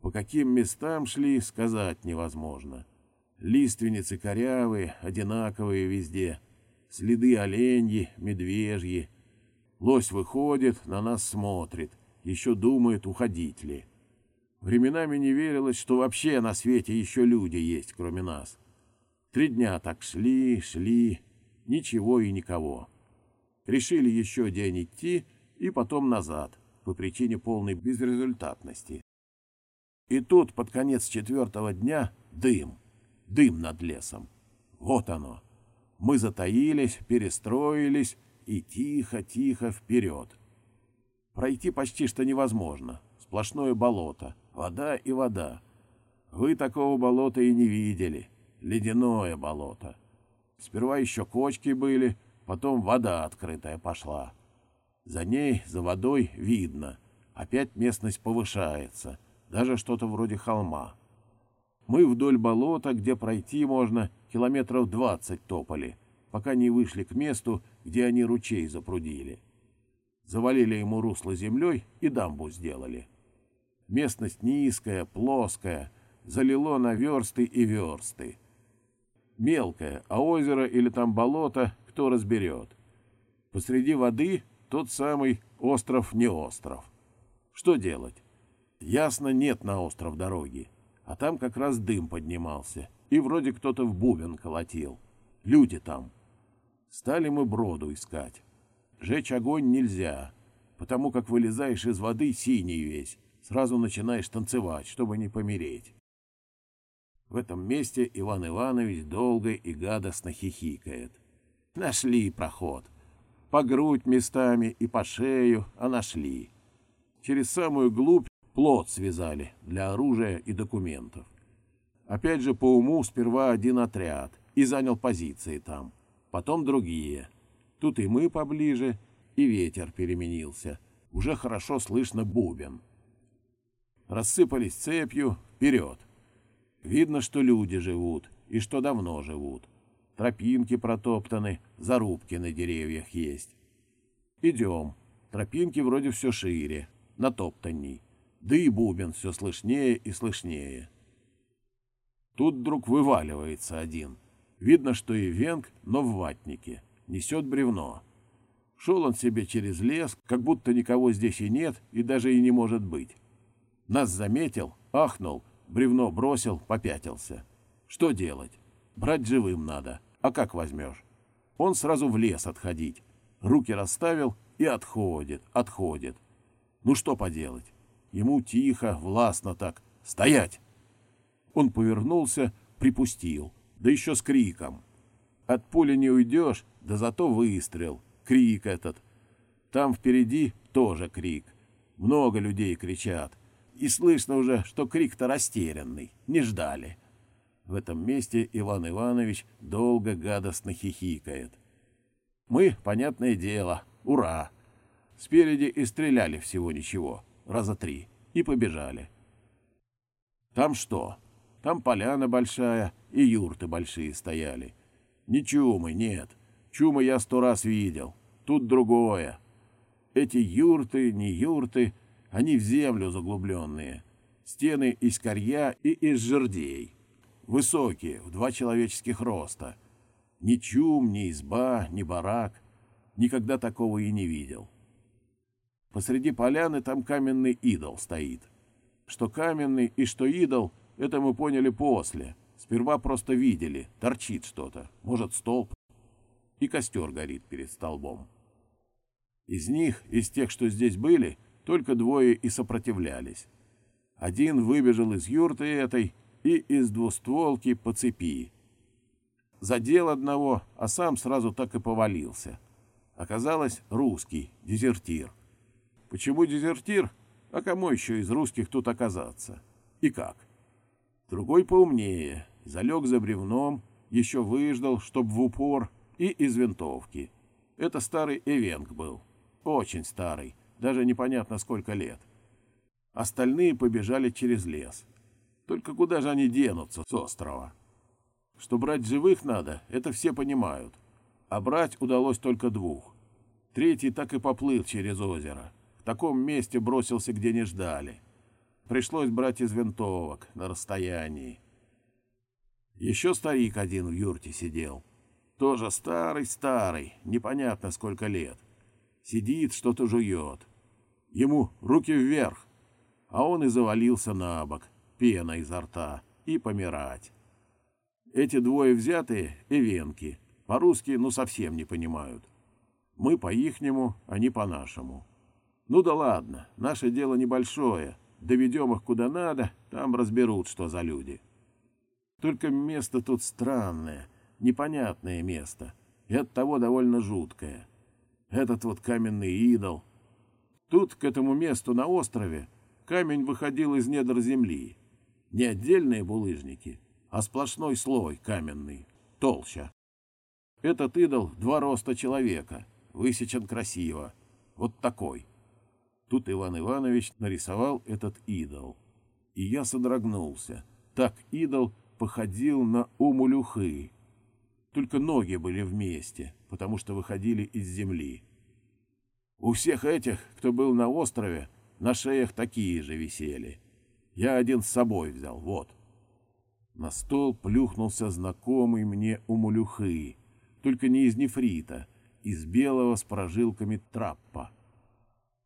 По каким местам шли, сказать невозможно. Лиственницы корявые, одинаковые везде. Следы оленьи, медвежьи. Лось выходит, на нас смотрит, еще думает, уходить ли. Временами не верилось, что вообще на свете еще люди есть, кроме нас. Три дня так шли, шли, ничего и никого. Решили еще день идти и потом назад, по причине полной безрезультатности. И тут под конец четвертого дня дым, дым над лесом. Вот оно. Мы затаились, перестроились и тихо-тихо вперед. Пройти почти что невозможно. Сплошное болото, вода и вода. Вы такого болота и не видели. Ледяное болото. Сперва еще кочки были, потом вода открытая пошла. За ней, за водой видно. Опять местность повышается — даже что-то вроде холма. Мы вдоль болота, где пройти можно, километров двадцать топали, пока не вышли к месту, где они ручей запрудили. Завалили ему русло землей и дамбу сделали. Местность низкая, плоская, залило на версты и версты. Мелкое, а озеро или там болото кто разберет. Посреди воды тот самый остров не остров. Что делать? Ясно, нет на остров дороги, а там как раз дым поднимался, и вроде кто-то в бубен колотил. Люди там. Стали мы броду искать. Жечь огонь нельзя, потому как вылезаешь из воды синий весь, сразу начинаешь танцевать, чтобы не помереть. В этом месте Иван Иванович долго и гадостно хихикает. Нашли проход. По грудь местами и по шею, а нашли. Через самую глубь плот связали для оружия и документов. Опять же, по уму сперва один отряд и занял позиции там, потом другие. Тут и мы поближе, и ветер переменился. Уже хорошо слышно бубен. Рассыпались цепью, вперед. Видно, что люди живут, и что давно живут. Тропинки протоптаны, зарубки на деревьях есть. Идем. Тропинки вроде все шире, натоптанней. Да и бубен все слышнее и слышнее. Тут вдруг вываливается один. Видно, что и венг, но в ватнике. Несет бревно. Шел он себе через лес, как будто никого здесь и нет, и даже и не может быть. Нас заметил, ахнул бревно бросил, попятился. Что делать? Брать живым надо. А как возьмешь? Он сразу в лес отходить. Руки расставил и отходит, отходит. Ну что поделать? Ему тихо, властно так. Стоять! Он повернулся, припустил, да еще с криком. От пули не уйдешь, да зато выстрел. Крик этот. Там впереди тоже крик. Много людей кричат и слышно уже, что крик-то растерянный, не ждали. В этом месте Иван Иванович долго гадостно хихикает. Мы, понятное дело, ура! Спереди и стреляли всего ничего, раза три, и побежали. Там что? Там поляна большая и юрты большие стояли. Не чумы, нет. Чумы я сто раз видел. Тут другое. Эти юрты, не юрты, они в землю заглубленные. Стены из корья и из жердей. Высокие, в два человеческих роста. Ни чум, ни изба, ни барак. Никогда такого и не видел. Посреди поляны там каменный идол стоит. Что каменный и что идол, это мы поняли после. Сперва просто видели, торчит что-то, может столб. И костер горит перед столбом. Из них, из тех, что здесь были, только двое и сопротивлялись. Один выбежал из юрты этой и из двустволки по цепи. Задел одного, а сам сразу так и повалился. Оказалось, русский, дезертир. Почему дезертир? А кому еще из русских тут оказаться? И как? Другой поумнее, залег за бревном, еще выждал, чтоб в упор, и из винтовки. Это старый Эвенг был, очень старый, даже непонятно сколько лет. Остальные побежали через лес. Только куда же они денутся с острова? Что брать живых надо, это все понимают. А брать удалось только двух. Третий так и поплыл через озеро. В таком месте бросился, где не ждали. Пришлось брать из винтовок на расстоянии. Еще старик один в юрте сидел. Тоже старый-старый, непонятно сколько лет. Сидит, что-то жует. Ему руки вверх, а он и завалился на бок, пена изо рта, и помирать. Эти двое взятые — эвенки, по-русски ну совсем не понимают. Мы по-ихнему, они по-нашему. Ну да ладно, наше дело небольшое, доведем их куда надо, там разберут, что за люди. Только место тут странное, непонятное место, и оттого довольно жуткое. Этот вот каменный идол — Тут, к этому месту на острове, камень выходил из недр земли. Не отдельные булыжники, а сплошной слой каменный, толща. Этот идол два роста человека, высечен красиво. Вот такой. Тут Иван Иванович нарисовал этот идол. И я содрогнулся. Так идол походил на умулюхы. Только ноги были вместе, потому что выходили из земли. У всех этих, кто был на острове, на шеях такие же висели. Я один с собой взял, вот. На стол плюхнулся знакомый мне умулюхы, только не из нефрита, из белого с прожилками траппа.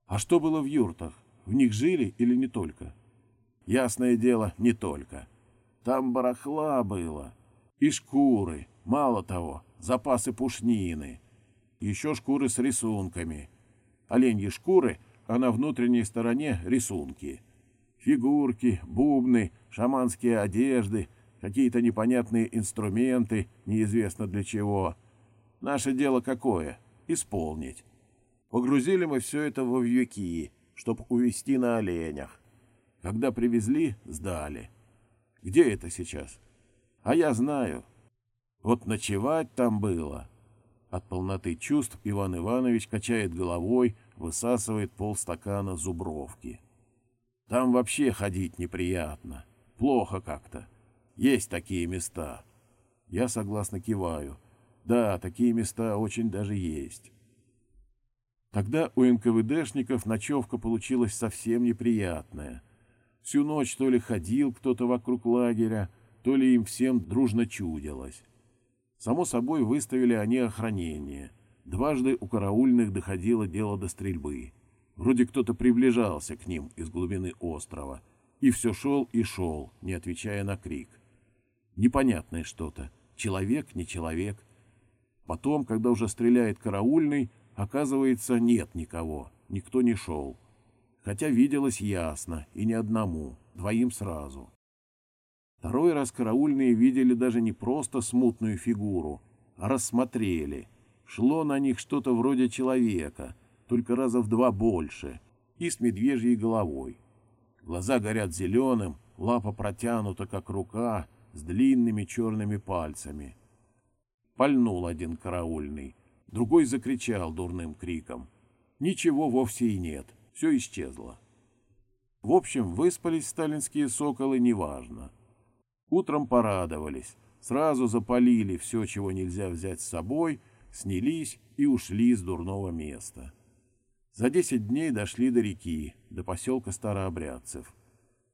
А что было в юртах? В них жили или не только? Ясное дело, не только. Там барахла было. И шкуры. Мало того, запасы пушнины. Еще шкуры с рисунками. Оленьи шкуры, а на внутренней стороне рисунки. Фигурки, бубны, шаманские одежды, какие-то непонятные инструменты, неизвестно для чего. Наше дело какое? Исполнить. Погрузили мы все это во вьюки, чтоб увезти на оленях. Когда привезли, сдали. Где это сейчас? А я знаю. Вот ночевать там было. От полноты чувств Иван Иванович качает головой, высасывает полстакана зубровки. Там вообще ходить неприятно. Плохо как-то. Есть такие места. Я согласно киваю. Да, такие места очень даже есть. Тогда у НКВДшников ночевка получилась совсем неприятная. Всю ночь то ли ходил кто-то вокруг лагеря, то ли им всем дружно чудилось. Само собой, выставили они охранение. Дважды у караульных доходило дело до стрельбы. Вроде кто-то приближался к ним из глубины острова. И все шел и шел, не отвечая на крик. Непонятное что-то. Человек, не человек. Потом, когда уже стреляет караульный, Оказывается, нет никого, никто не шел. Хотя виделось ясно, и не одному, двоим сразу. Второй раз караульные видели даже не просто смутную фигуру, а рассмотрели. Шло на них что-то вроде человека, только раза в два больше, и с медвежьей головой. Глаза горят зеленым, лапа протянута, как рука, с длинными черными пальцами. Пальнул один караульный — Другой закричал дурным криком. Ничего вовсе и нет, все исчезло. В общем, выспались сталинские соколы неважно. Утром порадовались, сразу запалили все, чего нельзя взять с собой, снялись и ушли с дурного места. За десять дней дошли до реки, до поселка Старообрядцев.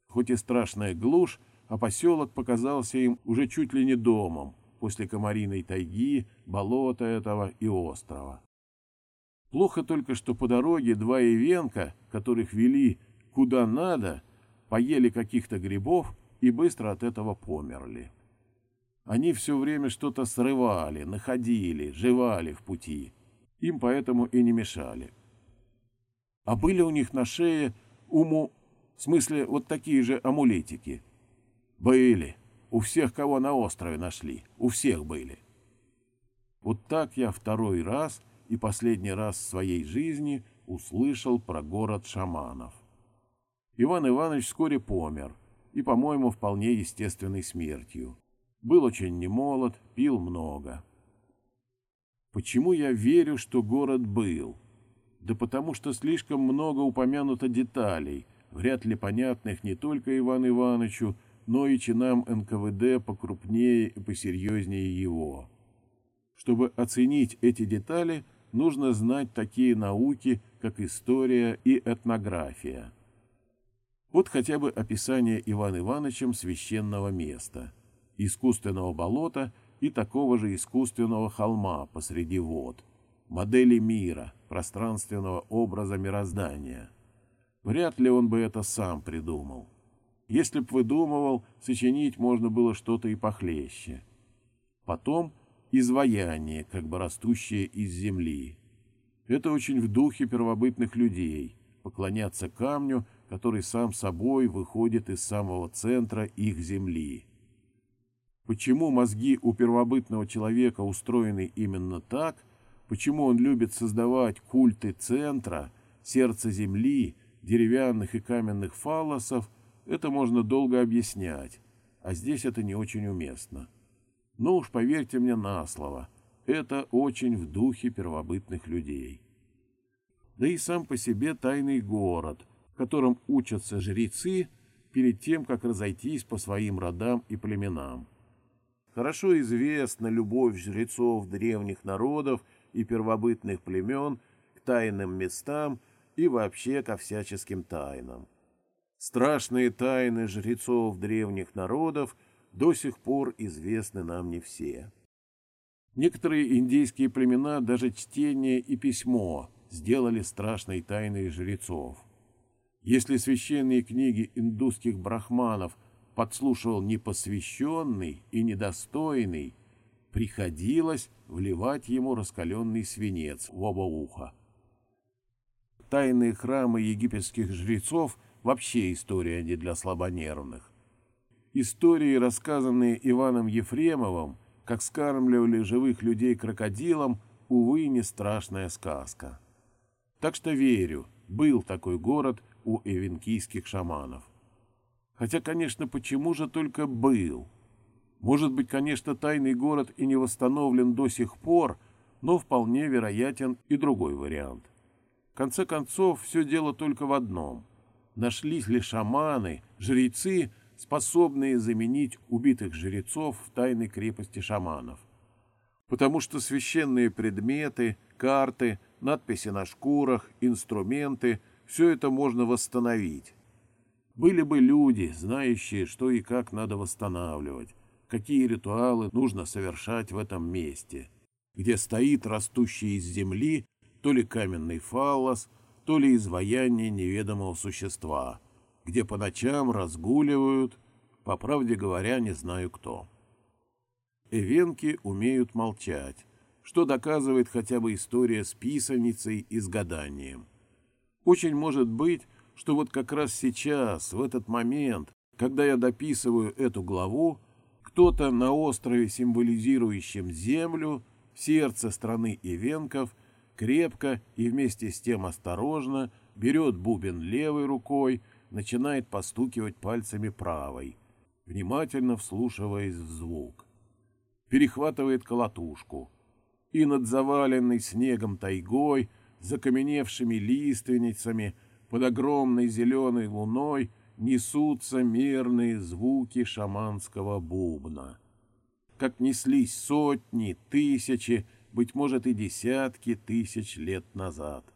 Хоть и страшная глушь, а поселок показался им уже чуть ли не домом, после комариной тайги, болота этого и острова. Плохо только, что по дороге два ивенка, которых вели куда надо, поели каких-то грибов и быстро от этого померли. Они все время что-то срывали, находили, жевали в пути. Им поэтому и не мешали. А были у них на шее уму... В смысле, вот такие же амулетики. Были. У всех, кого на острове нашли, у всех были. Вот так я второй раз и последний раз в своей жизни услышал про город шаманов. Иван Иванович вскоре помер, и, по-моему, вполне естественной смертью. Был очень немолод, пил много. Почему я верю, что город был? Да потому что слишком много упомянуто деталей, вряд ли понятных не только Ивану Ивановичу, но и чинам НКВД покрупнее и посерьезнее его. Чтобы оценить эти детали, нужно знать такие науки, как история и этнография. Вот хотя бы описание Иван Ивановичем священного места, искусственного болота и такого же искусственного холма посреди вод, модели мира, пространственного образа мироздания. Вряд ли он бы это сам придумал. Если б выдумывал, сочинить можно было что-то и похлеще. Потом изваяние, как бы растущее из земли. Это очень в духе первобытных людей — поклоняться камню, который сам собой выходит из самого центра их земли. Почему мозги у первобытного человека устроены именно так, почему он любит создавать культы центра, сердца земли, деревянных и каменных фаллосов — это можно долго объяснять, а здесь это не очень уместно. Но уж поверьте мне на слово, это очень в духе первобытных людей. Да и сам по себе тайный город, в котором учатся жрецы перед тем, как разойтись по своим родам и племенам. Хорошо известна любовь жрецов древних народов и первобытных племен к тайным местам и вообще ко всяческим тайнам. Страшные тайны жрецов древних народов до сих пор известны нам не все. Некоторые индейские племена даже чтение и письмо сделали страшной тайной жрецов. Если священные книги индусских брахманов подслушивал непосвященный и недостойный, приходилось вливать ему раскаленный свинец в оба уха. Тайные храмы египетских жрецов вообще история не для слабонервных. Истории, рассказанные Иваном Ефремовым, как скармливали живых людей крокодилам, увы, не страшная сказка. Так что верю, был такой город у эвенкийских шаманов. Хотя, конечно, почему же только был? Может быть, конечно, тайный город и не восстановлен до сих пор, но вполне вероятен и другой вариант. В конце концов, все дело только в одном. Нашлись ли шаманы, жрецы, способные заменить убитых жрецов в тайной крепости шаманов? Потому что священные предметы, карты, надписи на шкурах, инструменты – все это можно восстановить. Были бы люди, знающие, что и как надо восстанавливать, какие ритуалы нужно совершать в этом месте, где стоит растущий из земли то ли каменный фаллос, то ли изваяние неведомого существа, где по ночам разгуливают, по правде говоря, не знаю кто. Эвенки умеют молчать, что доказывает хотя бы история с писаницей и с гаданием. Очень может быть, что вот как раз сейчас, в этот момент, когда я дописываю эту главу, кто-то на острове, символизирующем землю, сердце страны ивенков, крепко и вместе с тем осторожно берет бубен левой рукой, начинает постукивать пальцами правой, внимательно вслушиваясь в звук. Перехватывает колотушку. И над заваленной снегом тайгой, закаменевшими лиственницами, под огромной зеленой луной — несутся мирные звуки шаманского бубна. Как неслись сотни, тысячи, быть может и десятки тысяч лет назад —